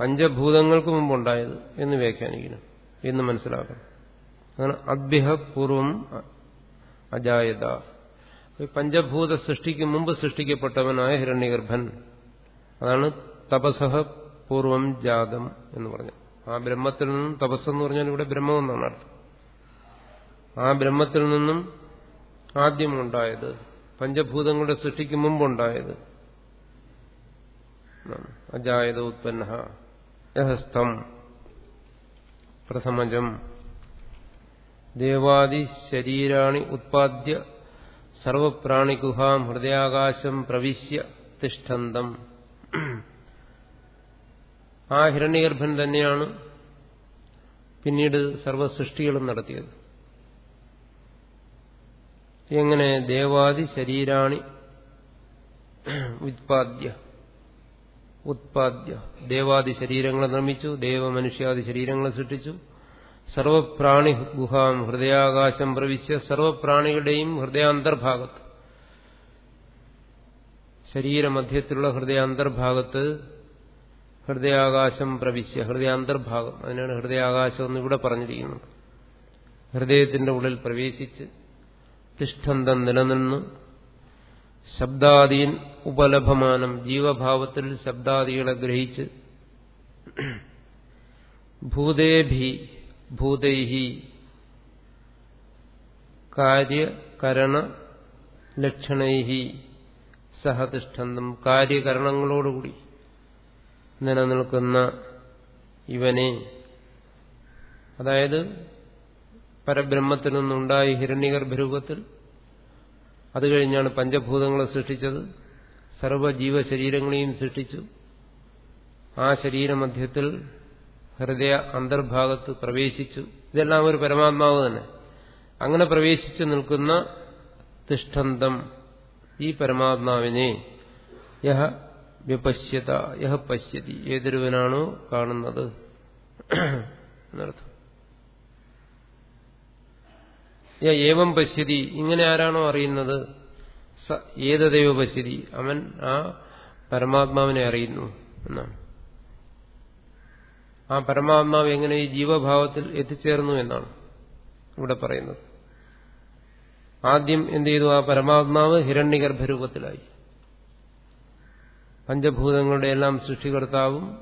Speaker 1: പഞ്ചഭൂതങ്ങൾക്ക് മുമ്പുണ്ടായത് എന്ന് വ്യാഖ്യാനിക്കണം എന്ന് മനസ്സിലാക്കണം. അതാണ് അദ്ഭ്യ പൂർവം അജായത. പഞ്ചഭൂത സൃഷ്ടിക്ക് മുമ്പ് സൃഷ്ടിക്കപ്പെട്ടവനായ ഹിരണ്യഗർഭൻ. അതാണ് തപസഹ പൂർവം ജാതം എന്ന് പറഞ്ഞു ആ ബ്രഹ്മത്തിൽ നിന്നും തപസ്സെന്ന് പറഞ്ഞാൽ ഇവിടെ ബ്രഹ്മം എന്നാണ് അർത്ഥം. ആ ബ്രഹ്മത്തിൽ നിന്നും ആദ്യമുണ്ടായത് പഞ്ചഭൂതങ്ങളുടെ സൃഷ്ടിക്ക് മുമ്പുണ്ടായത് അജായത ഉത്പന്ന യഹസ്ഥം. പ്രഥമജം. ദേവാദി ശരീരാണി ഉത്പാദ്യ സർവപ്രാണിഗുഹാം ഹൃദയാകാശം പ്രവിശ്യ തിഷ്ഠന്തം. ആ ഹിരണ്യഗർഭൻ തന്നെയാണ് പിന്നീട് സർവസൃഷ്ടികളും നടത്തിയത്. എങ്ങനെ ദേവാദി ശരീരാണി ഉത്പാദ്യ ഉത്പാദ്യ. ദേവാദി ശരീരങ്ങളെ നിർമ്മിച്ചു. ദേവ മനുഷ്യാദി ശരീരങ്ങളെ സൃഷ്ടിച്ചു. സർവപ്രാണി ഗുഹാം ഹൃദയാകാശം പ്രവിശ്യ സർവപ്രാണികളുടെയും ഹൃദയാന്തർഭാഗത്ത്. ശരീരമധ്യത്തിലുള്ള ഹൃദയാന്തർഭാഗത്ത് ഹൃദയാകാശം പ്രവിശ്യ ഹൃദയാന്തർഭാഗം. അതിനാണ് ഹൃദയാകാശം എന്ന് ഇവിടെ പറഞ്ഞിരിക്കുന്നത്. ഹൃദയത്തിന്റെ ഉള്ളിൽ പ്രവേശിച്ച് തിഷ്ഠന്തം നിലനിന്ന്. ശബ്ദാദീൻ ഉപലഭമാനം ജീവഭാവത്തിൽ ശബ്ദാദികളെ ഗ്രഹിച്ച് ഭൂതേഭി ഭൂതൈഹി കാര്യകരണ ലക്ഷണൈഹി സഹതിഷ്ഠന്തം കാര്യകരണങ്ങളോടുകൂടി നിലനിൽക്കുന്ന ഇവനെ അതായത് പരബ്രഹ്മത്തിൽ നിന്നുണ്ടായി ഹിരണ്യഗർഭരൂപത്തിൽ അത് കഴിഞ്ഞാണ് പഞ്ചഭൂതങ്ങളെ സൃഷ്ടിച്ചത്. സർവജീവശരീരങ്ങളെയും സൃഷ്ടിച്ചു. ആ ശരീരമധ്യത്തിൽ ഹൃദയ അന്തർഭാഗത്ത് പ്രവേശിച്ചു. ഇതെല്ലാം ഒരു പരമാത്മാവ് തന്നെ. അങ്ങനെ പ്രവേശിച്ചു നിൽക്കുന്ന തിഷ്ഠന്തം ഈ പരമാത്മാവിനെ യഹ വിപശ്യത യഹ പശ്യതി. ഏതൊരുവനാണോ കാണുന്നത്. എന്നർത്ഥം. ഏവം പശ്യതി. ഇങ്ങനെ ആരാണോ അറിയുന്നത്? ഏതദൈവ പശ്യതി? അവൻ ആ പരമാത്മാവിനെ അറിയുന്നു എന്നാണ്. ആ പരമാത്മാവ് എങ്ങനെ ഈ ജീവഭാവത്തിൽ എത്തിച്ചേർന്നു എന്നാണ് ഇവിടെ പറയുന്നത്. ആദ്യം എന്ത് ചെയ്തു? ആ പരമാത്മാവ് ഹിരണ്യഗർഭരൂപത്തിലായി. പഞ്ചഭൂതങ്ങളുടെ എല്ലാം സൃഷ്ടികർത്താവും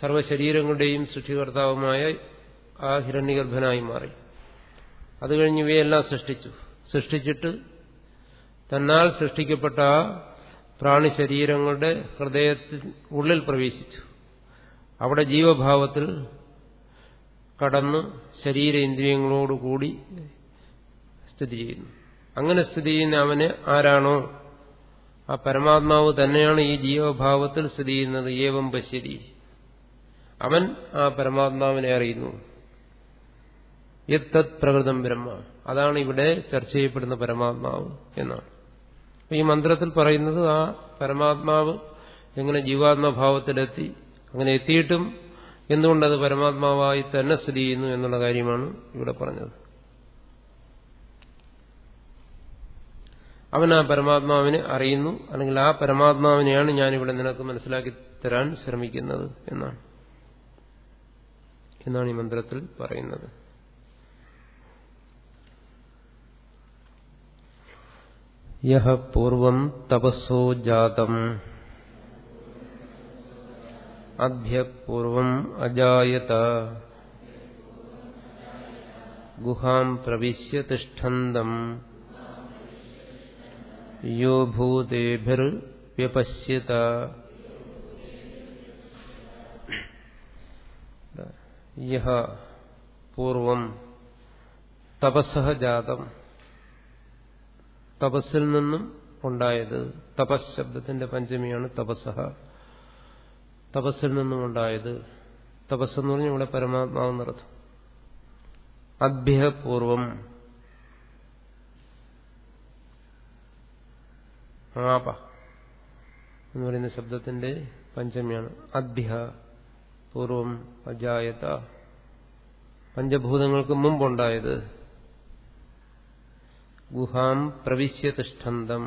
Speaker 1: സർവശരീരങ്ങളുടെയും സൃഷ്ടികർത്താവുമായ ആ ഹിരണ്യഗർഭനായി മാറി. അത് കഴിഞ്ഞ് ഇവയെല്ലാം സൃഷ്ടിച്ചു. സൃഷ്ടിച്ചിട്ട് തന്നാൽ സൃഷ്ടിക്കപ്പെട്ട ആ പ്രാണിശരീരങ്ങളുടെ ഹൃദയത്തിൽ ഉള്ളിൽ പ്രവേശിച്ചു. അവിടെ ജീവഭാവത്തിൽ കടന്ന് ശരീര ഇന്ദ്രിയങ്ങളോടുകൂടി സ്ഥിതി ചെയ്യുന്നു. അങ്ങനെ സ്ഥിതി ചെയ്യുന്ന അവന് ആരാണോ? ആ പരമാത്മാവ് തന്നെയാണ് ഈ ജീവഭാവത്തിൽ സ്ഥിതി ചെയ്യുന്നത്. ഏവം പശ്യതി അവൻ ആ പരമാത്മാവിനെ അറിയുന്നു. യത്തത് പ്രകൃതം ബ്രഹ്മ. അതാണ് ഇവിടെ ചർച്ച ചെയ്യപ്പെടുന്ന പരമാത്മാവ് എന്നാണ്. ഈ മന്ത്രത്തിൽ പറയുന്നത് ആ പരമാത്മാവ് എങ്ങനെ ജീവാത്മഭാവത്തിലെത്തി അങ്ങനെ എത്തിയിട്ടും എന്തുകൊണ്ടത് പരമാത്മാവായി തന്നെ സ്ഥിതി ചെയ്യുന്നു എന്നുള്ള കാര്യമാണ് ഇവിടെ പറഞ്ഞത്. അവൻ ആ പരമാത്മാവിനെ അറിയുന്നു അല്ലെങ്കിൽ ആ പരമാത്മാവിനെയാണ് ഞാനിവിടെ നിനക്ക് മനസ്സിലാക്കി തരാൻ ശ്രമിക്കുന്നത് എന്നാണ്. എന്നാണ് ഈ മന്ത്രത്തിൽ പറയുന്നത്. യഹ പൂർവം തപസ്സോ ജാതം അഭ്യപൂർവം അജായത ഗുഹാം പ്രവിശ്യ തിഷ്ഠന്തം യോ ഭൂതേഭിർവ്യപശ്യത യഹ പൂർവം തപസ്സഹ ജാതം തപസ്സിൽ നിന്നും ഉണ്ടായത് തപസ് ശബ്ദത്തിന്റെ പഞ്ചമിയാണ് തപസ്സഹ. തപസ്സിൽ നിന്നും ഉണ്ടായത് തപസ്സെന്ന് പറഞ്ഞാൽ ഇവിടെ പരമാത്മാവെന്നർത്ഥം അഭ്യപൂർവം ആപ എന്ന് പറയുന്ന ശബ്ദത്തിന്റെ പഞ്ചമിയാണ്. അധ്യ പൂർവം അജായത. പഞ്ചഭൂതങ്ങൾക്ക് മുമ്പുണ്ടായത് ഗുഹാം പ്രവിശ്യ തിഷ്ഠന്തം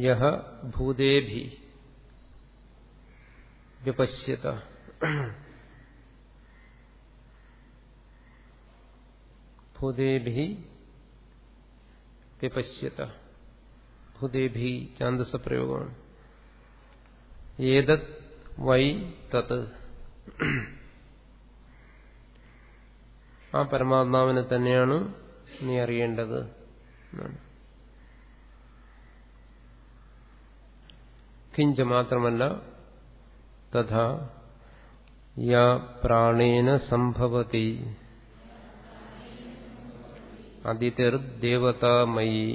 Speaker 1: യഹ ഭൂതേഭി വ്യപശ്യത ഭൂതേഭി വ്യപശ്യത ഭൂതേഭി ചാന്തസ പ്രയോഗമാണ് ഏതത് വൈ തത് ആ പരമാത്മാവിനെ തന്നെയാണ് നീ അറിയേണ്ടത് കിഞ്ച മാത്രമല്ല തഥാ യാ പ്രാണേന സംഭവതി. അതിർദേവതാമയി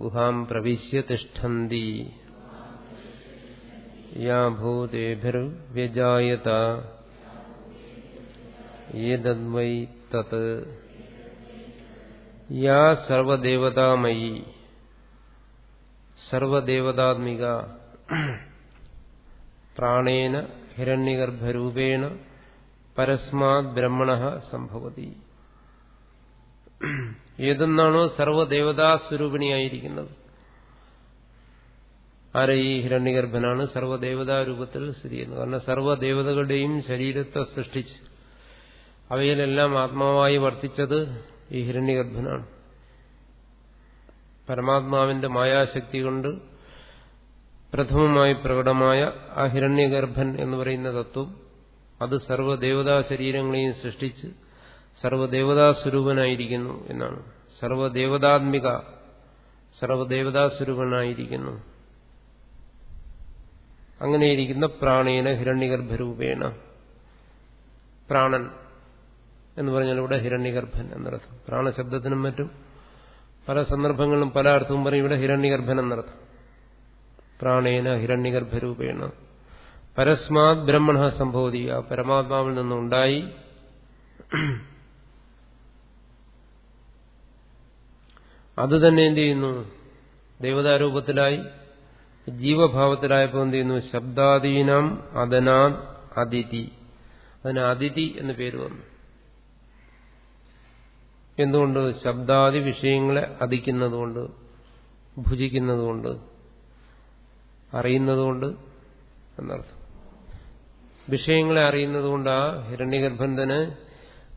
Speaker 1: ഗുഹാം പ്രവിശ്യ തിഷ്ഠന്തി യാ ഭൂതേഭിർവ്യജായത ഏതദ്വൈ തത് യാ സർവദേവതാമയി സർവദേവതാത്മിക പ്രാണേന ഹിരണ്യഗർഭരൂപേണ പരസ്മാത് ബ്രഹ്മണ സംഭവതി ഏതെന്നാണോ സർവദേവതാസ്വരൂപിണിയായിരിക്കുന്നത്. ആരെ ഈ ഹിരണ്യഗർഭനാണ് സർവദേവതാരൂപത്തിൽ സ്ഥിതി ചെയ്യുന്നത്? കാരണം സർവദേവതകളുടെയും ശരീരത്തെ സൃഷ്ടിച്ച് അവയിലെല്ലാം ആത്മാവായി വർത്തിച്ചത് ഈ ഹിരണ്യഗർഭനാണ്. പരമാത്മാവിന്റെ മായാശക്തി കൊണ്ട് പ്രഥമമായി പ്രകടമായ ആ ഹിരണ്യഗർഭൻ എന്ന് പറയുന്ന തത്വം അത് സർവദേവതാ ശരീരങ്ങളെയും സൃഷ്ടിച്ച് സർവദേവതാസ്വരൂപനായിരിക്കുന്നു എന്നാണ്. സർവദേവതാത്മിക സ്വരൂപനായിരിക്കുന്നു. അങ്ങനെയിരിക്കുന്ന പ്രാണേന ഹിരണ്യഗർഭരൂപേണ. പ്രാണൻ എന്ന് പറഞ്ഞാൽ ഇവിടെ ഹിരണ്യഗർഭൻ എന്നർത്ഥം. പ്രാണശബ്ദത്തിനും മറ്റും പല സന്ദർഭങ്ങളിലും പല അർത്ഥവും പറയും ഇവിടെ ഹിരണ്യഗർഭൻ എന്നർത്ഥം. പ്രാണേന ഹിരണ്യഗർഭരൂപേണ. പരസ്മാത് ബ്രഹ്മണ സംഭവതി. ആ പരമാത്മാവിൽ നിന്നുണ്ടായി. അത് തന്നെ എന്ത് ചെയ്യുന്നു? ദേവതാരൂപത്തിലായി ജീവഭാവത്തിലായപ്പോൾ എന്ത് ചെയ്യുന്നു? ശബ്ദാദീനം അതനാദ് അതിഥി. അതിന് അതിഥി എന്ന് പേര് വന്നു. എന്തുകൊണ്ട്? ശബ്ദാദി വിഷയങ്ങളെ അധിക്കുന്നതുകൊണ്ട് ഭുജിക്കുന്നതുകൊണ്ട് അറിയുന്നതുകൊണ്ട് എന്നർത്ഥം. വിഷയങ്ങളെ അറിയുന്നതുകൊണ്ട് ആ ഹിരണ്യഗർഭൻ തന്നെ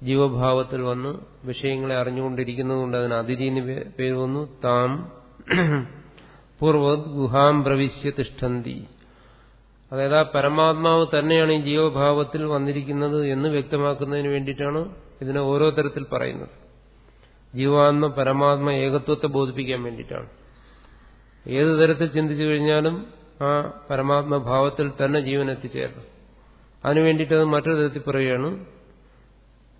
Speaker 1: ജീവഭാവത്തിൽ വന്ന് വിഷയങ്ങളെ അറിഞ്ഞുകൊണ്ടിരിക്കുന്നതുകൊണ്ട് അതിന് അതിഥി എന്ന് പേര് വന്നു. താം പൂർവത് ഗുഹാം പ്രവിശ്യ തിഷ്ഠന്തി. അതായത് ആ പരമാത്മാവ് തന്നെയാണ് ഈ ജീവഭാവത്തിൽ വന്നിരിക്കുന്നത് എന്ന് വ്യക്തമാക്കുന്നതിന് വേണ്ടിയിട്ടാണ് ഇതിനെ ഓരോ തരത്തിൽ പറയുന്നത്. ജീവാത്മ പരമാത്മ ഏകത്വത്തെ ബോധിപ്പിക്കാൻ വേണ്ടിയിട്ടാണ്. ഏത് തരത്തിൽ ചിന്തിച്ചു കഴിഞ്ഞാലും ആ പരമാത്മഭാവത്തിൽ തന്നെ ജീവൻ എത്തിച്ചേരണം. അതിനു വേണ്ടിയിട്ട് അത് മറ്റൊരു തരത്തിൽ പറയുകയാണ്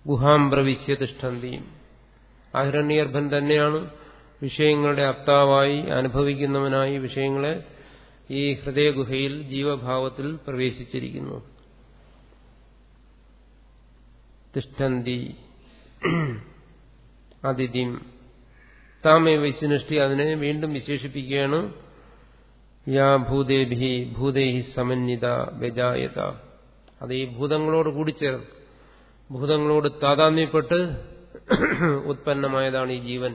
Speaker 1: ഗുഹാം പ്രവിശ്യ തിഷ്ഠന്തിയും അഹിരണ്യർഭൻ തന്നെയാണ് വിഷയങ്ങളുടെ അപ്താവായി അനുഭവിക്കുന്നവനായി വിഷയങ്ങളെ ഈ ഹൃദയഗുഹയിൽ ജീവഭാവത്തിൽ പ്രവേശിച്ചിരിക്കുന്നു. തിഷ്ഠന്തി. അതിഥിം. താമേ വൈശ്യനിഷ്ഠി അതിനെ വീണ്ടും വിശേഷിപ്പിക്കുകയാണ്. യാ ഭൂതേഭി ഭൂതേഹി സമന്വിത ബജായത അത് ഈ ഭൂതങ്ങളോട് കൂടി കൂടിച്ചേർന്ന് ഭൂതങ്ങളോട് താതാമ്യപ്പെട്ട് ഉത്പന്നമായതാണ് ഈ ജീവൻ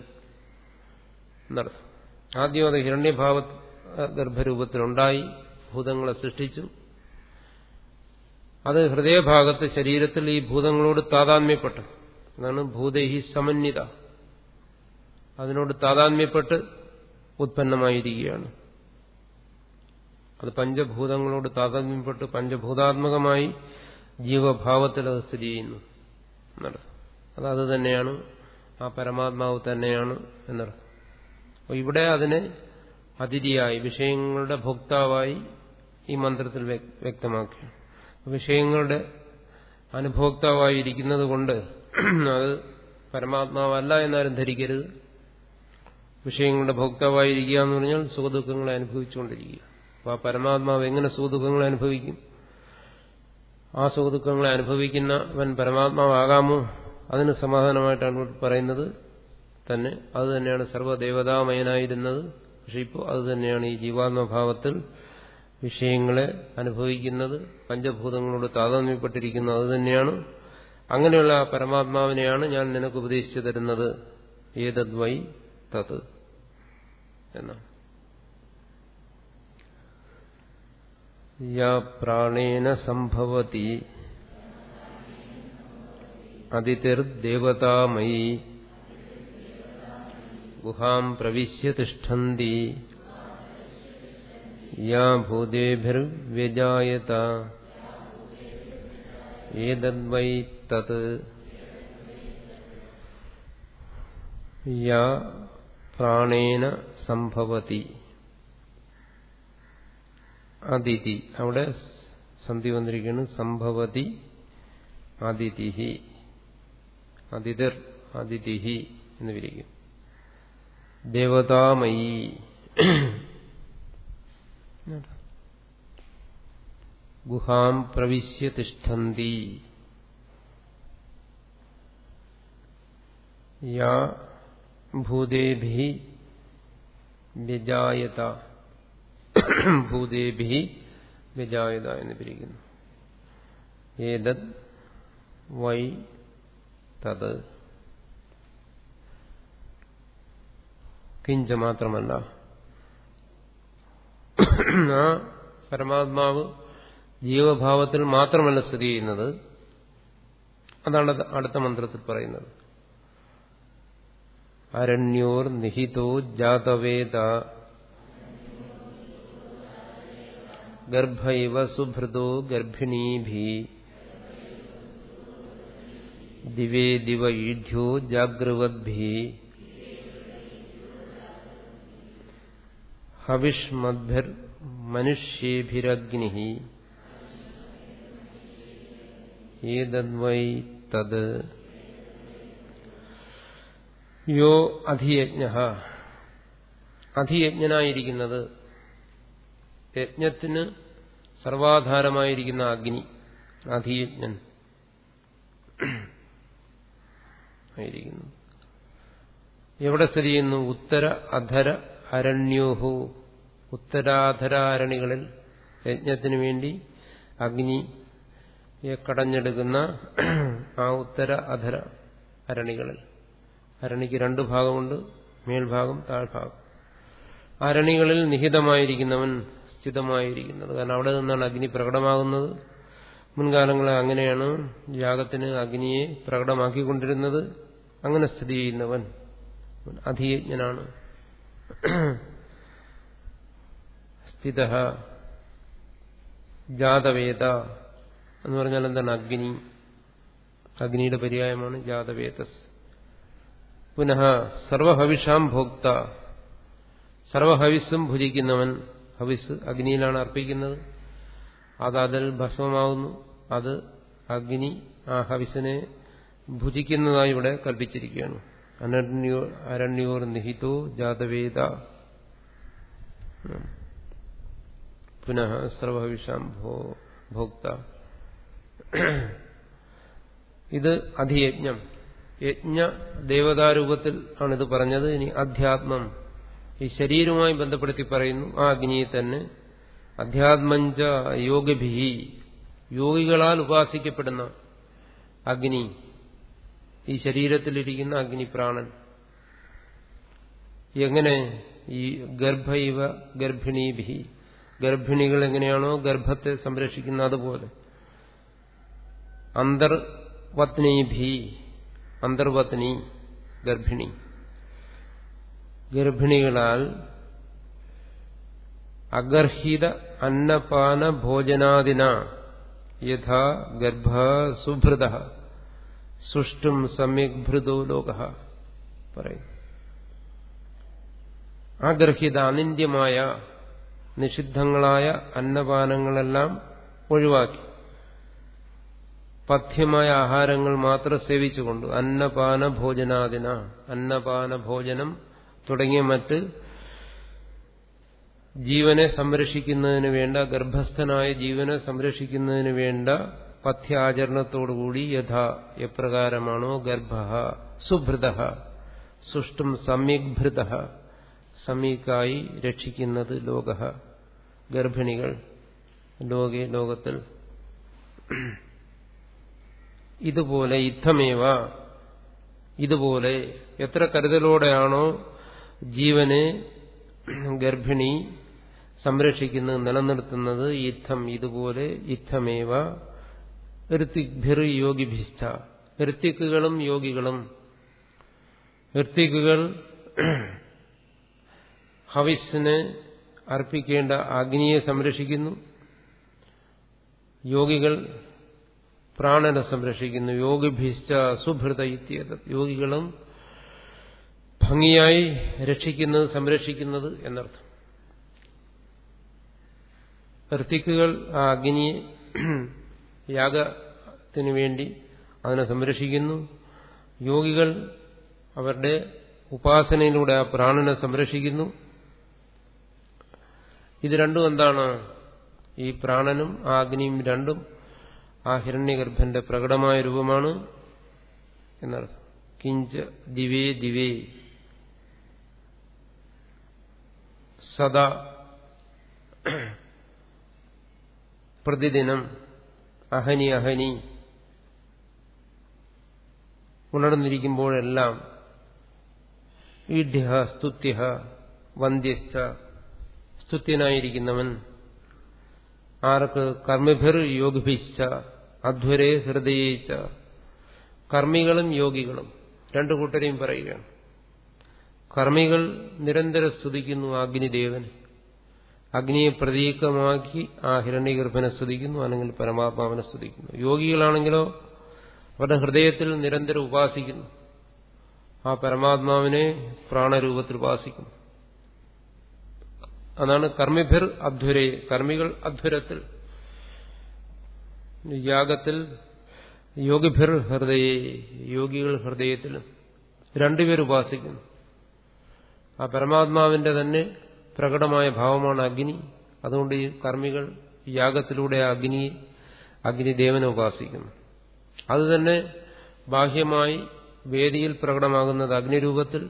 Speaker 1: എന്നർത്ഥം. ആദ്യം അത് ഹിരണ്യഭാവ ഗർഭരൂപത്തിലുണ്ടായി ഭൂതങ്ങളെ സൃഷ്ടിച്ചു. അത് ഹൃദയഭാഗത്ത് ശരീരത്തിൽ ഈ ഭൂതങ്ങളോട് താതാന്യപ്പെട്ടു അതാണ് ഭൂതേഹി സമന്വിത. അതിനോട് താതാത്മ്യപ്പെട്ട് ഉത്പന്നമായിരിക്കുകയാണ്. അത് പഞ്ചഭൂതങ്ങളോട് താതാത്മ്യപ്പെട്ട് പഞ്ചഭൂതാത്മകമായി ജീവഭാവത്തിൽ അത് സ്ഥിതി ചെയ്യുന്നു അത് അത് തന്നെയാണ് ആ പരമാത്മാവ് തന്നെയാണ് എന്നർത്ഥം. അപ്പോൾ ഇവിടെ അതിനെ അതിഥിയായി വിഷയങ്ങളുടെ ഭോക്താവായി ഈ മന്ത്രത്തിൽ വ്യക്തമാക്കി വിഷയങ്ങളുടെ അനുഭോക്താവായിരിക്കുന്നത് കൊണ്ട് അത് പരമാത്മാവല്ല എന്നാരും ധരിക്കരുത്. വിഷയങ്ങളുടെ ഭോക്താവായിരിക്കുക എന്ന് പറഞ്ഞാൽ സുഖദുഃഖങ്ങളെ അനുഭവിച്ചുകൊണ്ടിരിക്കുക. അപ്പോൾ ആ പരമാത്മാവ് എങ്ങനെ സുഖദുഃഖങ്ങളെ അനുഭവിക്കും? ആ സുഖദുഃഖങ്ങളെ അനുഭവിക്കുന്നവൻ പരമാത്മാവാകാമോ? അതിന് സമാധാനമായിട്ടാണ് പറയുന്നത് തന്നെ. അത് തന്നെയാണ് സർവദേവതാമയനായിരുന്നത് പക്ഷെ ഇപ്പോൾ അത് തന്നെയാണ് ഈ ജീവാത്മഭാവത്തിൽ വിഷയങ്ങളെ അനുഭവിക്കുന്നത് പഞ്ചഭൂതങ്ങളോട് താതാത്മ്യപ്പെട്ടിരിക്കുന്നത്. അത് തന്നെയാണ്. അങ്ങനെയുള്ള പരമാത്മാവിനെയാണ് ഞാൻ നിനക്ക് ഉപദേശിച്ചു തരുന്നത്. ഏതദ്വൈ? തത് എന്നാണ്. യാ പ്രാണേന സംഭവതി. അതിഥിർദേവതാമയി ഗുഹാം പ്രവിശ്യ തിഷ്ഠന്തി. യാ ഭൂതേഭിർവ്യജായത. ഏതദ്വൈ തത്. യാ പ്രാണേന സംഭവതി. അതിഥി. അവിടെ സന്ധി വന്നിരിക്കുന്നു. സംഭവതി അതിഥി അതിഥിർ അതിഥി എന്ന് വിരിക്കും ദേവതാമയി. ഗുഹാം പ്രവിശ്യ തിഷ്ഠന്തി. ഭൂതേഭി വ്യജായത ഭൂതേഭി വ്യജായത എന്ന് പിരിക്കുന്നു. ഏതത് വൈ തത് കിഞ്ച മാത്രമല്ല. ആ പരമാത്മാവ് ജീവഭാവത്തിൽ മാത്രമല്ല സ്ഥിതി ചെയ്യുന്നത്. അതാണ് അടുത്ത മന്ത്രത്തിൽ പറയുന്നത്. അരണ്യോർ നിഹിതോ ജാതവേദ ഗർഭൈവ സുഭൃതോ ഗർഭിണീഭി ദിവേ ദിവ ഈഢ്യോ ജാഗ്രവദ്ഭി ഹവിഷ്മദ്ഭിർ മനുഷ്യേഭിരഗ്നി ഏതദ്വൈ തത് യോ അധിയജ്ഞ. അധിയജ്ഞനായിരിക്കുന്നത് യജ്ഞത്തിന് സർവാധാരമായിരിക്കുന്ന അഗ്നി അധിയജ്ഞൻ ആയിരിക്കുന്നു. എവിടെ സ്ഥിതി ചെയ്യുന്നു? ഉത്തര അധര അരണ്യോഹു. ഉത്തരാധരാരണികളിൽ യജ്ഞത്തിനു വേണ്ടി അഗ്നിയെ കടഞ്ഞെടുക്കുന്ന ആ ഉത്തര അധര അരണികളിൽ. അരണിക്ക് രണ്ടു ഭാഗമുണ്ട്. മേൽഭാഗം താഴ്ഭാഗം. അരണികളിൽ നിഹിതമായിരിക്കുന്നവൻ സ്ഥിതമായിരിക്കുന്നത്. കാരണം അവിടെ നിന്നാണ് അഗ്നി പ്രകടമാകുന്നത്. മുൻകാലങ്ങളെ അങ്ങനെയാണ് യാഗത്തിന് അഗ്നിയെ പ്രകടമാക്കിക്കൊണ്ടിരുന്നത്. അങ്ങനെ സ്ഥിതി ചെയ്യുന്നവൻ അധിയജ്ഞനാണ്. സ്ഥിത ജാതവേദ എന്ന് പറഞ്ഞാൽ എന്താണ്? അഗ്നി. അഗ്നിയുടെ പര്യായമാണ് ജാതവേദസ്. പുനഃ സർവഹവിഷാം ഭോക്ത. സർവഹവിസ്സും ഭുജിക്കുന്നവൻ ഹവിസ് അഗ്നിയിലാണ് അർപ്പിക്കുന്നത്. അത് അതിൽ ഭസ്മമാവുന്നു. അത് അഗ്നി ആ ഹവിസിനെ ഭുജിക്കുന്നതായി ഇവിടെ കൽപ്പിച്ചിരിക്കുകയാണ്. അനന്യോ അരണ്യോർ നിഹിതോ ജാതവേദ. പുനഃ സർവഹവിഷാം ഭോക്ത. ഇത് അധിയജ്ഞം. യജ്ഞ ദേവതാരൂപത്തിൽ ആണിത് പറഞ്ഞത്. ഇനി അധ്യാത്മം ഈ ശരീരവുമായി ബന്ധപ്പെടുത്തി പറയുന്നു. ആ അഗ്നിയെ തന്നെ അധ്യാത്മഞ്ച യോഗിഭി യോഗികളാൽ ഉപാസിക്കപ്പെടുന്ന അഗ്നി ഈ ശരീരത്തിലിരിക്കുന്ന അഗ്നി പ്രാണൻ എങ്ങനെ ഈ ഗർഭ ഇവ ഗർഭിണീഭി ഗർഭിണികൾ എങ്ങനെയാണോ ഗർഭത്തെ സംരക്ഷിക്കുന്ന അതുപോലെ. അന്തർവത്നീഭി അന്തർവത്നി ഗർഭിണി. ഗർഭിണികളാൽ അഗർഹിത അന്നപാന ഭോജനാദിന യഥാ ഗർഭ സുഭൃത. സുഷ്ടും സമ്യക് ഭൃതോ ലോക പറയും. അഗർഹിത അനിന്ദ്യമായ നിഷിദ്ധങ്ങളായ അന്നപാനങ്ങളെല്ലാം ഒഴിവാക്കി. പഥ്യമായ ആഹാരങ്ങൾ മാത്രം സേവിച്ചുകൊണ്ട് അന്നപാന ഭോജനാദിന അന്നപാന ഭോജനം തുടങ്ങിയ മറ്റ് ജീവനെ സംരക്ഷിക്കുന്നതിന് വേണ്ട ഗർഭസ്ഥനായ ജീവനെ സംരക്ഷിക്കുന്നതിന് വേണ്ട പഥ്യാചരണത്തോടുകൂടി യഥ എപ്രകാരമാണോ ഗർഭ സുഭൃത സുഷ്ടും സമ്യഗ്ഭൃത സമീക്കായി രക്ഷിക്കുന്നത് ലോക ഗർഭിണികൾ ലോകെ ലോകത്തിൽ. ഇതുപോലെ യുദ്ധമേവ ഇതുപോലെ എത്ര കരുതലോടെയാണോ ജീവനെ ഗർഭിണി സംരക്ഷിക്കുന്നത് നിലനിർത്തുന്നത് യുദ്ധം ഇതുപോലെ യുദ്ധമേവ ഋത്തിക്ഭിർ യോഗിഭിസ്ഥ. ഋത്തിക്കുകളും യോഗികളും. ഋത്തിക്കുകൾ ഹവിസിന് അർപ്പിക്കേണ്ട അഗ്നിയെ സംരക്ഷിക്കുന്നു. യോഗികൾ പ്രാണനെ സംരക്ഷിക്കുന്നു. യോഗിഭിശ്ച സുഭൃത യോഗികളും ഭംഗിയായി രക്ഷിക്കുന്നത് സംരക്ഷിക്കുന്നത് എന്നർത്ഥം. ഋത്തിക്കുകൾ ആ അഗ്നിയെ യാഗത്തിനു വേണ്ടി അതിനെ സംരക്ഷിക്കുന്നു. യോഗികൾ അവരുടെ ഉപാസനയിലൂടെ ആ പ്രാണനെ സംരക്ഷിക്കുന്നു. ഇത് രണ്ടും എന്താണ്? ഈ പ്രാണനും ആ അഗ്നിയും രണ്ടും ആ ഹിരണ്യഗർഭന്റെ പ്രകടമായ രൂപമാണ് എന്നർത്ഥം. കിഞ്ച ദിവേ ദിവേ. സദാ പ്രതിദിനം അഹനി അഹനി ഉണർന്നിരിക്കുമ്പോഴെല്ലാം ഈഢ്യ സ്തുത്യ വന്ധ്യസ്ഥ സ്തുത്യനായിരിക്കുന്നവൻ ആർക്ക് കർമ്മിഭിർ യോഗിഭിച്ച അധ്വരേ ഹൃദയിച്ച കർമ്മികളും യോഗികളും രണ്ടു കൂട്ടരെയും പറയുകയാണ്. കർമ്മികൾ നിരന്തരം സ്തുതിക്കുന്നു അഗ്നിദേവനെ അഗ്നിയെ പ്രതീകമാക്കി ആ ഹിരണ്യഗർഭനെ സ്തുതിക്കുന്നു അല്ലെങ്കിൽ പരമാത്മാവിനെ സ്തുതിക്കുന്നു. യോഗികളാണെങ്കിലോ അവരുടെ ഹൃദയത്തിൽ നിരന്തരം ഉപാസിക്കുന്നു. ആ പരമാത്മാവിനെ പ്രാണരൂപത്തിൽ ഉപാസിക്കുന്നു. അതാണ് കർമ്മിഭിർ അധ്വരെ കർമ്മികൾ അധ്വരത്തിൽ യാഗത്തിൽ യോഗിഭിർ ഹൃദയെ യോഗികൾ ഹൃദയത്തിൽ രണ്ടുപേർ ഉപാസിക്കുന്നു. ആ പരമാത്മാവിന്റെ തന്നെ പ്രകടമായ ഭാവമാണ് അഗ്നി. അതുകൊണ്ട് ഈ കർമ്മികൾ യാഗത്തിലൂടെ അഗ്നി അഗ്നി അഗ്നിദേവനെ ഉപാസിക്കുന്നു. അതുതന്നെ ബാഹ്യമായി വേദിയിൽ പ്രകടമാകുന്നത് അഗ്നിരൂപത്തിൽ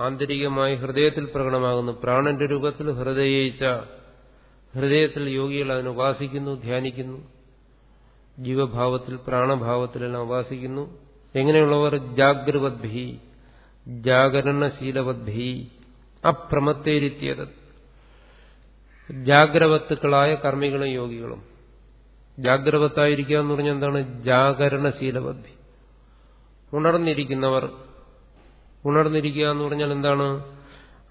Speaker 1: ആന്തരികമായി ഹൃദയത്തിൽ പ്രകടമാകുന്നു. പ്രാണന്റെ രൂപത്തിൽ ഹൃദയയിച്ച ഹൃദയത്തിൽ യോഗികൾ അതിനെ ഉപാസിക്കുന്നു ധ്യാനിക്കുന്നു. ജീവഭാവത്തിൽ പ്രാണഭാവത്തിലെല്ലാം ഉപാസിക്കുന്നു. എങ്ങനെയുള്ളവർ? ജാഗ്രവദ്ഭി ജാഗരണശീലവദ്ഭി അപ്രമത്തേരിത്തിയത് ജാഗ്രവത്തുക്കളായ കർമ്മികളും യോഗികളും. ജാഗ്രവത്തായിരിക്കുക എന്ന് പറഞ്ഞാൽ എന്താണ്? ജാഗരണശീലവദ്ഭി ഉണർന്നിരിക്കുന്നവർ ഉണർന്നിരിക്കുക എന്ന് പറഞ്ഞാൽ എന്താണ്?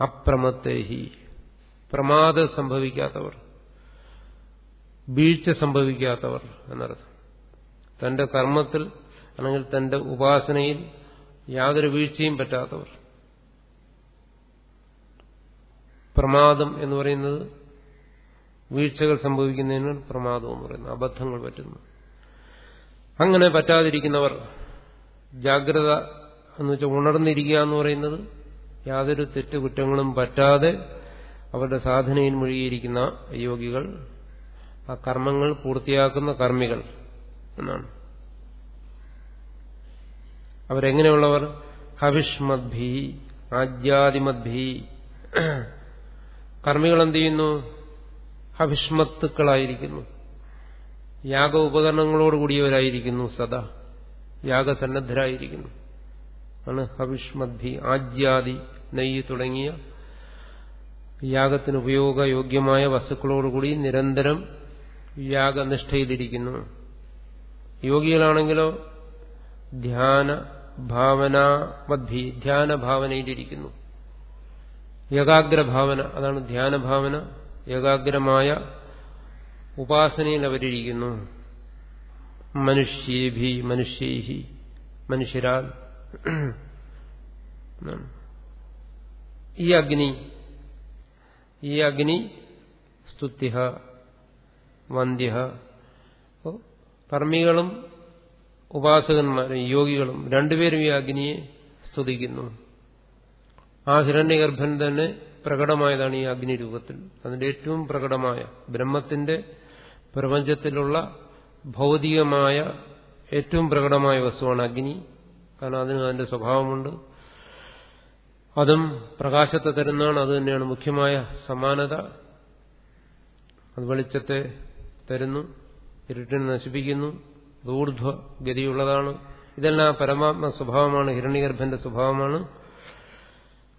Speaker 1: അപ്രമത്തേഹി. പ്രമാദം സംഭവിക്കാത്തവർ. വീഴ്ച സംഭവിക്കാത്തവർ എന്നർത്ഥം. തന്റെ കർമ്മത്തിൽ അല്ലെങ്കിൽ തന്റെ ഉപാസനയിൽ യാതൊരു വീഴ്ചയും പറ്റാത്തവർ. പ്രമാദം എന്ന് പറയുന്നത് വീഴ്ചകൾ സംഭവിക്കുന്നതിന് പ്രമാദം എന്ന് പറയുന്നത് അബദ്ധങ്ങൾ പറ്റുന്നു. അങ്ങനെ പറ്റാതിരിക്കുന്നവർ ജാഗ്രത എന്ന് വെച്ചാൽ ഉണർന്നിരിക്കുക എന്ന് പറയുന്നത് യാതൊരു തെറ്റുകുറ്റങ്ങളും പറ്റാതെ അവരുടെ സാധനയിൽ മുഴുകിയിരിക്കുന്ന യോഗികൾ ആ കർമ്മങ്ങൾ പൂർത്തിയാക്കുന്ന കർമ്മികൾ എന്നാണ്. അവരെങ്ങനെയുള്ളവർ? ഹവിഷ്മദ്ഭി ആജ്യാതിമദ്ഭി കർമ്മികൾ എന്ത് ചെയ്യുന്നു? ഹവിഷ്മത്തുക്കളായിരിക്കുന്നു. യാഗ ഉപകരണങ്ങളോടുകൂടിയവരായിരിക്കുന്നു സദാ. യാഗസന്നദ്ധരായിരിക്കുന്നു. ആണ്. ഹവിഷ്മദ്ഭി ആജ്യാദി നെയ്യ് തുടങ്ങിയ യാഗത്തിന് ഉപയോഗയോഗ്യമായ വസ്തുക്കളോടുകൂടി നിരന്തരം യാഗനിഷ്ഠയിലിരിക്കുന്നു. യോഗികളാണെങ്കിലോ ധ്യാന ഭാവനാമദ്ഭി ധ്യാന ഭാവനയിലിരിക്കുന്നു. ഏകാഗ്രഭാവന അതാണ് ധ്യാന ഭാവന ഏകാഗ്രമായ ഉപാസനയിൽ അവരിയ്ക്കുന്നു മനുഷ്യേഭി മനുഷ്യേഹി മനുഷ്യരാൽ ഈ അഗ്നി ഈ അഗ്നി സ്തുത്യ വന്ധ്യ കർമ്മികളും ഉപാസകന്മാരും യോഗികളും രണ്ടുപേരും ഈ അഗ്നിയെ സ്തുതിക്കുന്നു. ആ ഹിരണ്യഗർഭൻ തന്നെ പ്രകടമായതാണ് ഈ അഗ്നി രൂപത്തിൽ. അതിന്റെ ഏറ്റവും പ്രകടമായ ബ്രഹ്മത്തിന്റെ പ്രപഞ്ചത്തിലുള്ള ഭൗതികമായ ഏറ്റവും പ്രകടമായ വസ്തുവാണ് അഗ്നി. കാരണം അതിന് അതിന്റെ സ്വഭാവമുണ്ട്. അതും പ്രകാശത്തെ തരുന്നതാണ്. അത് തന്നെയാണ് മുഖ്യമായ സമാനത. അത് വെളിച്ചത്തെ തരുന്നു. ഇരുട്ടിനെ നശിപ്പിക്കുന്നു. ദൂർധ്വ ഗതിയുള്ളതാണ് ഇതെല്ലാം പരമാത്മ സ്വഭാവമാണ്. ഹിരണ്യഗർഭന്റെ സ്വഭാവമാണ്.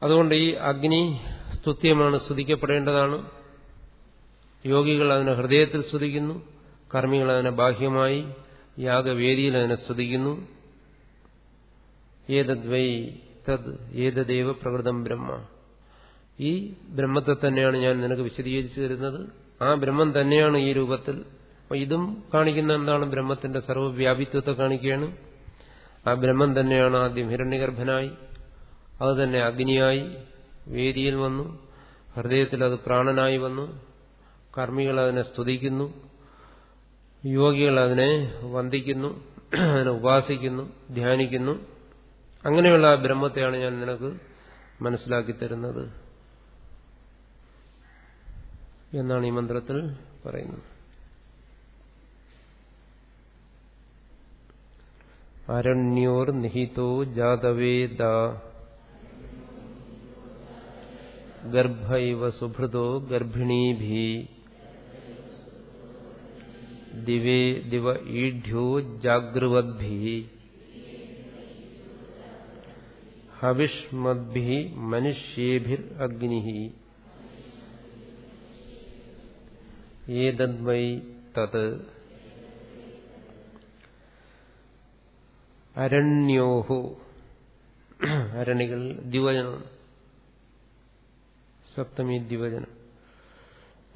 Speaker 1: അതുകൊണ്ട് ഈ അഗ്നി സ്തുത്യമാണ്. സ്തുതിക്കപ്പെടേണ്ടതാണ്. യോഗികൾ അതിനെ ഹൃദയത്തിൽ സ്തുതിക്കുന്നു. കർമ്മികൾ അതിനെ ബാഹ്യമായി. യാഗവേദിയിൽ അതിനെ സ്തുതിക്കുന്നു. ഏതദ്വൈ തദ് ഏതദേവ പ്രകൃതം ബ്രഹ്മ. ഈ ബ്രഹ്മത്തെ തന്നെയാണ് ഞാൻ നിനക്ക് വിശദീകരിച്ചു തരുന്നത്. ആ ബ്രഹ്മം തന്നെയാണ് ഈ രൂപത്തിൽ. അപ്പൊ ഇതും കാണിക്കുന്ന എന്താണ് ബ്രഹ്മത്തിന്റെ സർവവ്യാപിത്വത്തെ കാണിക്കുകയാണ്. ആ ബ്രഹ്മം തന്നെയാണ് ആദ്യം ഹിരണ്യഗർഭനായി അത് തന്നെ അഗ്നിയായി വേദിയിൽ വന്നു ഹൃദയത്തിൽ അത് പ്രാണനായി വന്നു കർമ്മികൾ അതിനെ സ്തുതിക്കുന്നു യോഗികൾ അതിനെ വന്ദിക്കുന്നു അതിനെ ഉപാസിക്കുന്നു ധ്യാനിക്കുന്നു. അങ്ങനെയുള്ള ആ ബ്രഹ്മത്തെയാണ് ഞാൻ നിനക്ക് മനസ്സിലാക്കി തരുന്നത് എന്നാണ് ഈ മന്ത്രത്തിൽ പറയുന്നത്. അരണ്യോർ നിഹിതോ ജാതവേദ. ഗർഭൈവ സുഭൃതോ ഗർഭിണീഭി. ദിവേ ദിവ ഈഢ്യോ ജാഗ്രവദ്ഭി ഹവിഷ്മദ്ഭി മനുഷ്യേഭിർ അഗ്നി ഏതദ്വൈ തത് അരണ്യോഹു അരണികൾ ദ്വിവചനം സപ്തമി ദ്വിവചനം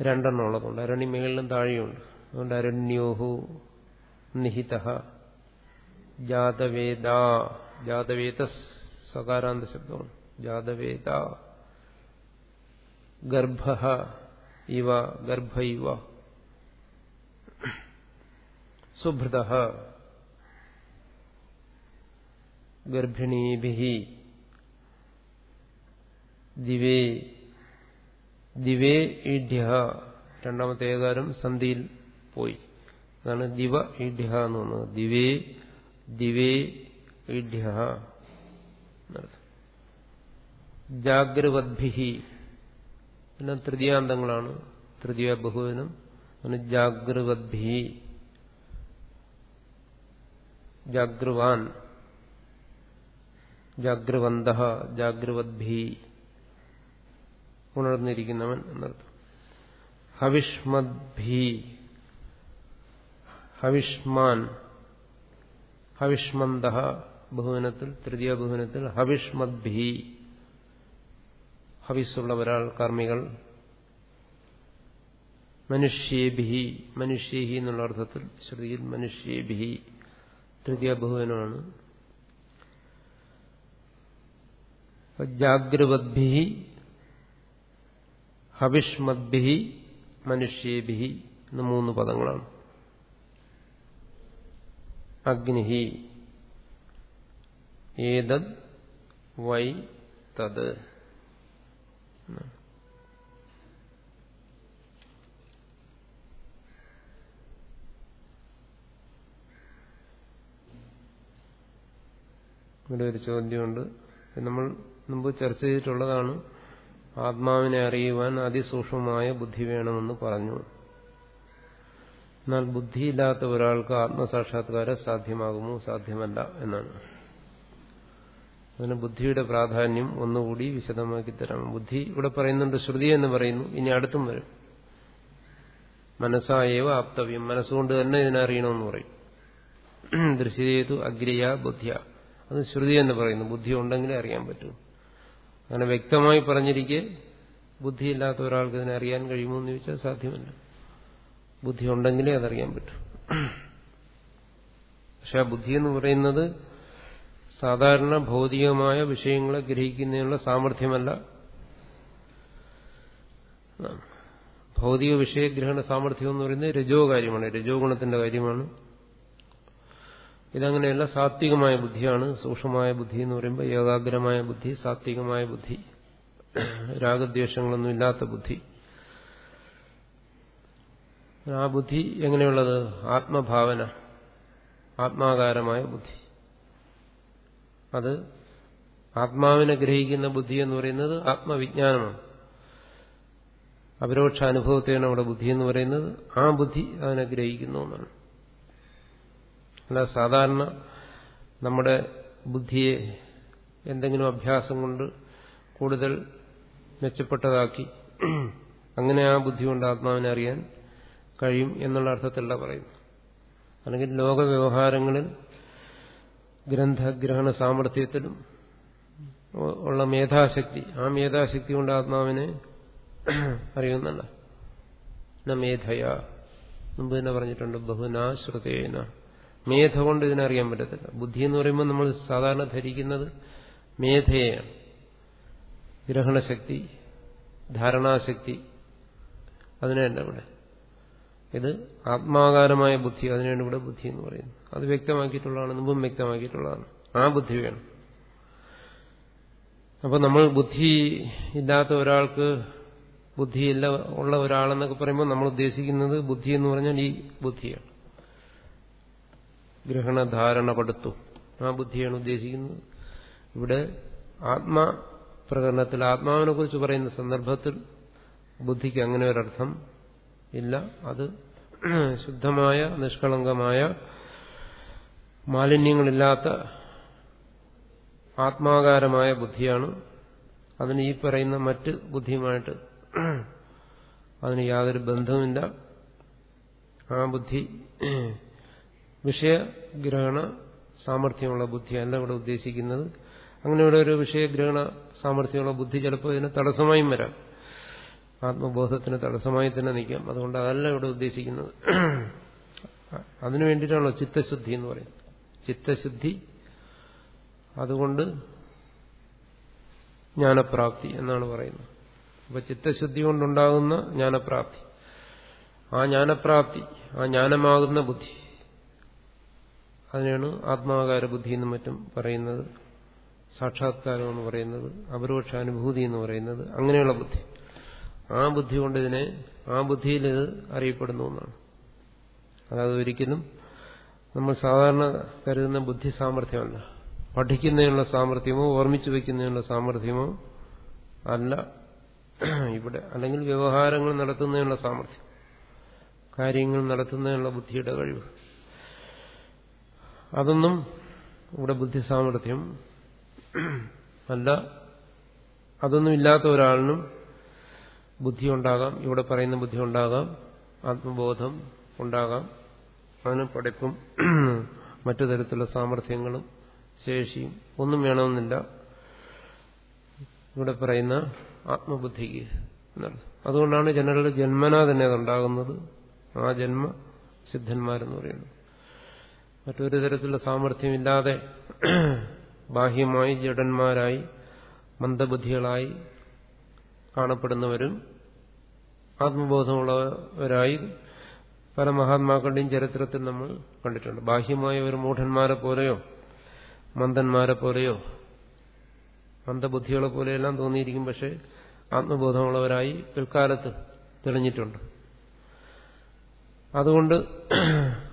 Speaker 1: രണ്ടെണ്ണം ഉള്ളതുകൊണ്ട് അരണി മേളിലും താഴെയുണ്ട്. അതുകൊണ്ട് അരണ്യോഹു നിഹിത। ജാതവേദ। ജാതവേദ സകാരാന്ത ശബ്ദമാണ്. ജാതവേദ ഗർഭ ഇവ ഗർഭ ഇവ സുഭൃത ഗർഭിണീഭി ദിവേ ദിവേ ഈഢ്യ. രണ്ടാമത്തെ ഏകാരം സന്ധിയിൽ പോയി. അതാണ് ദിവ ഈഢ്യ എന്ന് പറഞ്ഞത്. ദിവേ ദിവേ ഈഢ്യ. ജാഗ്രവദ്ഭി പിന്നെ തൃതീയാന്തങ്ങളാണ്. തൃതീയ ബഹുവനം അങ്ങനെ ജാഗ്രവദ്ഭി ജാഗ്രവാൻ. ജാഗ്രവന്ത ജാഗ്രവദ്ഭി ഉണർന്നിരിക്കുന്നവൻ എന്നർത്ഥം. ഹവിഷ്മദ്ഭി ഹവിഷ്മാൻ. ഹവിഷ്മന്ത ബഹുവനത്തിൽ തൃതീയ ബഹുവനത്തിൽ ഹവിഷ്മദ്ഭി ഹവിസ്സുള്ള ഒരാൾ കർമ്മികൾ. മനുഷ്യേഭി മനുഷ്യേഹി എന്നുള്ള അർത്ഥത്തിൽ ശ്രുതിയിൽ മനുഷ്യേഭി തൃതീയ ബഹുവനമാണ് ജാഗ്രവദ്ഭി ഹവിഷ്മദ്ഭി മനുഷ്യേഭി എന്ന മൂന്ന് പദങ്ങളാണ്. അഗ്നി ഏതത് വൈ തത് ഇവിടെ ഒരു ചോദ്യമുണ്ട്. നമ്മൾ മുമ്പ് ചർച്ച ചെയ്തിട്ടുള്ളതാണ്. ആത്മാവിനെ അറിയുവാൻ അതിസൂക്ഷ്മമായ ബുദ്ധി വേണമെന്ന് പറഞ്ഞു. എന്നാൽ ബുദ്ധിയില്ലാത്ത ഒരാൾക്ക് ആത്മസാക്ഷാത്കാരം സാധ്യമാകുമോ? സാധ്യമല്ല എന്നാണ്. അതിന് ബുദ്ധിയുടെ പ്രാധാന്യം ഒന്നുകൂടി വിശദമാക്കി തരാം. ബുദ്ധി ഇവിടെ പറയുന്നുണ്ട് ശ്രുതി എന്ന് പറയുന്നു. ഇനി അടുത്തും വരും. മനസ്സായവ ആപ്തവ്യം. മനസ്സുകൊണ്ട് തന്നെ ഇതിനറിയണമെന്ന് പറയും. ദൃശ്യതേതു അഗ്രിയ ബുദ്ധിയ. അത് ശ്രുതി എന്ന് പറയുന്നു. ബുദ്ധി ഉണ്ടെങ്കിലേ അറിയാൻ പറ്റൂ. അങ്ങനെ വ്യക്തമായി പറഞ്ഞിരിക്കെ ബുദ്ധിയില്ലാത്ത ഒരാൾക്ക് ഇതിനെ അറിയാൻ കഴിയുമോ എന്ന് ചോദിച്ചാൽ സാധ്യമല്ല. ബുദ്ധി ഉണ്ടെങ്കിലേ അതറിയാൻ പറ്റൂ. പക്ഷെ ആ ബുദ്ധി എന്ന് പറയുന്നത് സാധാരണ ഭൗതികമായ വിഷയങ്ങളെ ഗ്രഹിക്കുന്നതിനുള്ള സാമർഥ്യമല്ല. ഭൗതിക വിഷയഗ്രഹണ സാമർഥ്യം എന്ന് പറയുന്നത് രജോ കാര്യമാണ്. രജോ ഗുണത്തിന്റെ കാര്യമാണ്. ഇതങ്ങനെയല്ല സാത്വികമായ ബുദ്ധിയാണ്. സൂക്ഷ്മമായ ബുദ്ധി എന്ന് പറയുമ്പോൾ ഏകാഗ്രമായ ബുദ്ധി സാത്വികമായ ബുദ്ധി രാഗദ്വേഷങ്ങളൊന്നും ഇല്ലാത്ത ബുദ്ധി. ആ ബുദ്ധി എങ്ങനെയുള്ളത്? ആത്മഭാവന ആത്മാകാരമായ ബുദ്ധി. അത് ആത്മാവിനെ ഗ്രഹിക്കുന്ന ബുദ്ധി എന്ന് പറയുന്നത് ആത്മവിജ്ഞാനമാണ്. അപരോക്ഷ അനുഭവത്തെയാണ് അവിടെ ബുദ്ധി എന്ന് പറയുന്നത്. ആ ബുദ്ധി അതിനെ ഗ്രഹിക്കുന്നു എന്നാണ്. അല്ല സാധാരണ നമ്മുടെ ബുദ്ധിയെ എന്തെങ്കിലും അഭ്യാസം കൊണ്ട് കൂടുതൽ മെച്ചപ്പെട്ടതാക്കി അങ്ങനെ ആ ബുദ്ധി കൊണ്ട് ആത്മാവിനെ അറിയാൻ കഴിയും എന്നുള്ള അർത്ഥത്തിലല്ല പറയുന്നു അല്ലെങ്കിൽ ലോകവ്യവഹാരങ്ങളിൽ ഗ്രന്ഥഗ്രഹണ സാമർഥ്യത്തിലും ഉള്ള മേധാശക്തി ആ മേധാശക്തി കൊണ്ട് ആത്മാവിനെ അറിയുന്നല്ല മേധയ മുമ്പ് തന്നെ പറഞ്ഞിട്ടുണ്ട് ബഹുനാശ്രുതേന മേധ കൊണ്ട് ഇതിനറിയാൻ പറ്റത്തില്ല. ബുദ്ധി എന്ന് പറയുമ്പോൾ നമ്മൾ സാധാരണ ധരിക്കുന്നത് മേധയാണ്. ഗ്രഹണശക്തി ധാരണാശക്തി അതിനല്ല ഇവിടെ. ഇത് ആത്മാകാരമായ ബുദ്ധി അതിനാണ് ഇവിടെ ബുദ്ധി എന്ന് പറയുന്നു. അത് വ്യക്തമാക്കിയിട്ടുള്ളതാണ് മുമ്പും വ്യക്തമാക്കിയിട്ടുള്ളതാണ്. ആ ബുദ്ധി വേണം. അപ്പൊ നമ്മൾ ബുദ്ധി ഇല്ലാത്ത ഒരാൾക്ക് ബുദ്ധിയില്ല ഉള്ള ഒരാളെന്നൊക്കെ പറയുമ്പോൾ നമ്മൾ ഉദ്ദേശിക്കുന്നത് ബുദ്ധി എന്ന് പറഞ്ഞാൽ ഈ ബുദ്ധിയാണ്. ഗ്രഹണധാരണ പടുത്തു ആ ബുദ്ധിയാണ് ഉദ്ദേശിക്കുന്നത്. ഇവിടെ ആത്മാ പ്രകരണത്തിൽ ആത്മാവിനെ കുറിച്ച് പറയുന്ന സന്ദർഭത്തിൽ ബുദ്ധിക്ക് അങ്ങനെ ഒരർത്ഥം ഇല്ല. അത് ശുദ്ധമായ നിഷ്കളങ്കമായ മാലിന്യങ്ങളില്ലാത്ത ആത്മാകാരമായ ബുദ്ധിയാണ്. അതിന് ഈ പറയുന്ന മറ്റ് ബുദ്ധിയുമായിട്ട് അതിന് യാതൊരു ബന്ധവുമില്ല. ആ ബുദ്ധി വിഷയഗ്രഹണ സാമർഥ്യമുള്ള ബുദ്ധിയല്ല ഇവിടെ ഉദ്ദേശിക്കുന്നത്. അങ്ങനെ ഇവിടെ ഒരു വിഷയഗ്രഹണ സാമർഥ്യമുള്ള ബുദ്ധി ചിലപ്പോൾ ഇതിന് തടസ്സമായും വരാം. ആത്മബോധത്തിന് തടസ്സമായി തന്നെ നിൽക്കാം. അതുകൊണ്ട് അതല്ല ഇവിടെ ഉദ്ദേശിക്കുന്നത്. അതിനു വേണ്ടിയിട്ടാണല്ലോ ചിത്തശുദ്ധി എന്ന് പറയുന്നത്. ചിത്തശുദ്ധി അതുകൊണ്ട് ജ്ഞാനപ്രാപ്തി എന്നാണ് പറയുന്നത്. അപ്പൊ ചിത്തശുദ്ധി കൊണ്ടുണ്ടാകുന്ന ജ്ഞാനപ്രാപ്തി. ആ ജ്ഞാനപ്രാപ്തി ആ ജ്ഞാനമാകുന്ന ബുദ്ധി. അതിനാണ് ആത്മാകാര ബുദ്ധി എന്നും മറ്റും പറയുന്നത്. സാക്ഷാത്കാരം എന്ന് പറയുന്നത്. അപരോക്ഷാനുഭൂതി എന്ന് പറയുന്നത്. അങ്ങനെയുള്ള ബുദ്ധി. ആ ബുദ്ധി കൊണ്ട് ഇതിനെ ആ ബുദ്ധിയിൽ ഇത് അറിയപ്പെടുന്നു എന്നാണ്. അതായത് ഒരിക്കലും നമ്മൾ സാധാരണ കരുതുന്ന ബുദ്ധി സാമർഥ്യമല്ല. പഠിക്കുന്നതിനുള്ള സാമർഥ്യമോ ഓർമ്മിച്ചു വയ്ക്കുന്നതിനുള്ള സാമർഥ്യമോ അല്ല. ഇവിടെ അല്ലെങ്കിൽ വ്യവഹാരങ്ങൾ നടത്തുന്നതിനുള്ള സാമർഥ്യം കാര്യങ്ങൾ നടത്തുന്നതിനുള്ള ബുദ്ധിയുടെ കഴിവ്. അതൊന്നും ഇവിടെ ബുദ്ധി സാമർഥ്യം അല്ല. അതൊന്നും ഇല്ലാത്ത ഒരാളിനും ബുദ്ധി ഉണ്ടാകാം ഇവിടെ പറയുന്ന ബുദ്ധി ഉണ്ടാകാം ആത്മബോധം ഉണ്ടാകാം. അതിന് പഠിപ്പും മറ്റു തരത്തിലുള്ള സാമർഥ്യങ്ങളും ശേഷിയും ഒന്നും വേണമെന്നില്ല. ഇവിടെ പറയുന്ന ആത്മബുദ്ധിക്ക് അതുകൊണ്ടാണ് ജനറൽ ജന്മനാ തന്നെ അതുണ്ടാകുന്നത്. ആ ജന്മ സിദ്ധന്മാരെന്ന് പറയുന്നത്. മറ്റൊരു തരത്തിലുള്ള സാമർഥ്യമില്ലാതെ ബാഹ്യമായി ജഡന്മാരായി മന്ദബുദ്ധികളായി കാണപ്പെടുന്നവരും ആത്മബോധമുള്ളവരായി പല മഹാത്മാക്കളുടെയും ചരിത്രത്തിൽ നമ്മൾ കണ്ടിട്ടുണ്ട്. ബാഹ്യമായ ഒരു മൂഢന്മാരെ പോലെയോ മന്ദന്മാരെ പോലെയോ മന്ദബുദ്ധികളെ പോലെയെല്ലാം തോന്നിയിരിക്കും പക്ഷെ ആത്മബോധമുള്ളവരായി പിൽക്കാലത്ത് തെളിഞ്ഞിട്ടുണ്ട്. അതുകൊണ്ട്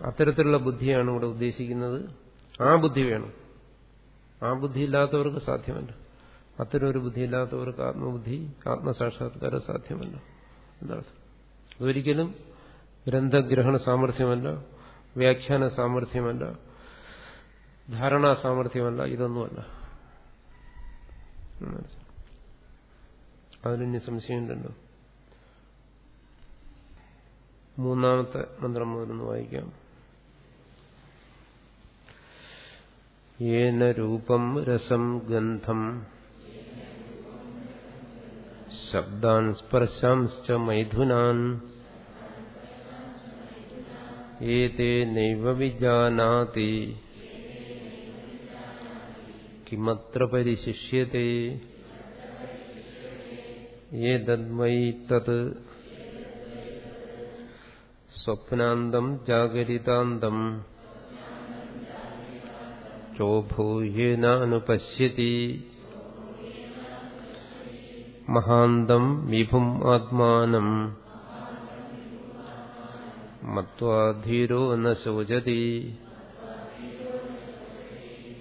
Speaker 1: അത്തരത്തിലുള്ള ബുദ്ധിയാണ് ഇവിടെ ഉദ്ദേശിക്കുന്നത്. ആ ബുദ്ധി വേണം. ആ ബുദ്ധി ഇല്ലാത്തവർക്ക് സാധ്യമല്ല. അത്തരമൊരു ബുദ്ധിയില്ലാത്തവർക്ക് ആത്മബുദ്ധി ആത്മസാക്ഷാത്കാരം സാധ്യമല്ല. എന്നർത്ഥം അതൊരിക്കലും ഗ്രന്ഥഗ്രഹണ സാമർഥ്യമല്ല വ്യാഖ്യാന സാമർഥ്യമല്ല ധാരണാ സാമർഥ്യമല്ല ഇതൊന്നുമല്ല. അതിലിനി സംശയമുണ്ടല്ലോ. മൂന്നാമത്തെ മന്ത്രം മുതലൊന്ന് വായിക്കാം. ഏന രൂപം രസം ഗന്ധം ശബ്ദാൻ സ്പർശാംശ്ച മൈഥുനാൻ ഏതേ നൈവ വിജാനാതി കിമത്ര പരിശിഷ്യത്തെ ഏതദ്വൈ തത് സ്വപ്നാന്തം ജാഗരിതാന്തം ചോഭൂയേനാനുപശ്യതി മഹാന്തം വിഭും ആത്മാനം. മത്വാധീരോ ന ശോചതി.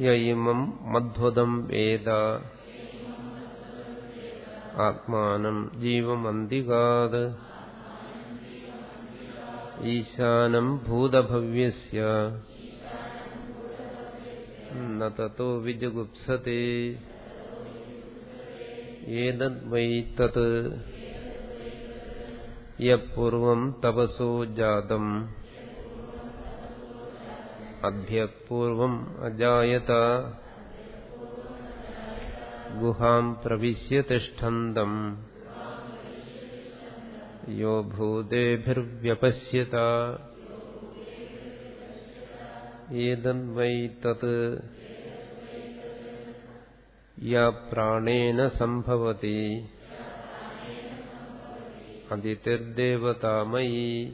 Speaker 1: യയിമം മധ്വതം വേദ. ആത്മാനം ജീവമന്തികാത്. ഈശാനം ഭൂതഭവ്യസ്യ. തतो വിജുഗുപ്സത്തെ. ഏതദ്വൈ തത് യപൂർവം തപസോ ജാതം അഭ്യപൂർവം അജായത ഗുഹാം പ്രവിശ്യ തിഷ്ഠന്തം യോ ഭൂതേഭിർവ്യപശ്യത ഏതദ്വൈ തത് യ പ്രാണേന സംഭവതി. അതിർദേവതാമയീ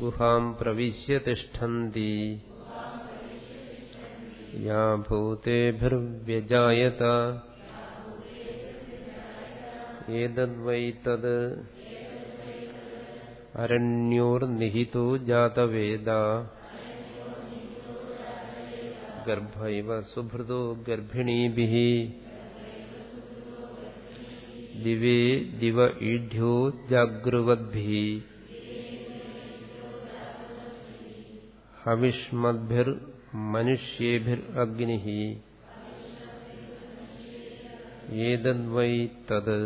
Speaker 1: ഗുഹാം പ്രവിശ്യ തിഷ്ഠന്തി യാ ഭൂതേഭിർവ്യജായത. ഏതദ്വൈ തത്? അരണ്യോർനിഹിതോ ജാതവേദ. ഗർഭൈവ സുഭൃതോ ഗർഭിണീഭിः ദിവേ ദിവ ഈഢ്യോ ജാഗ്രവദ്ഭിः ഹവിഷ്മദ്ഭിർമനുഷ്യേഭിരഗ്നിः ഏതദ്വൈ തത്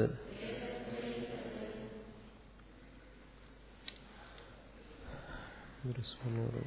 Speaker 1: ഒരു സ്മരണ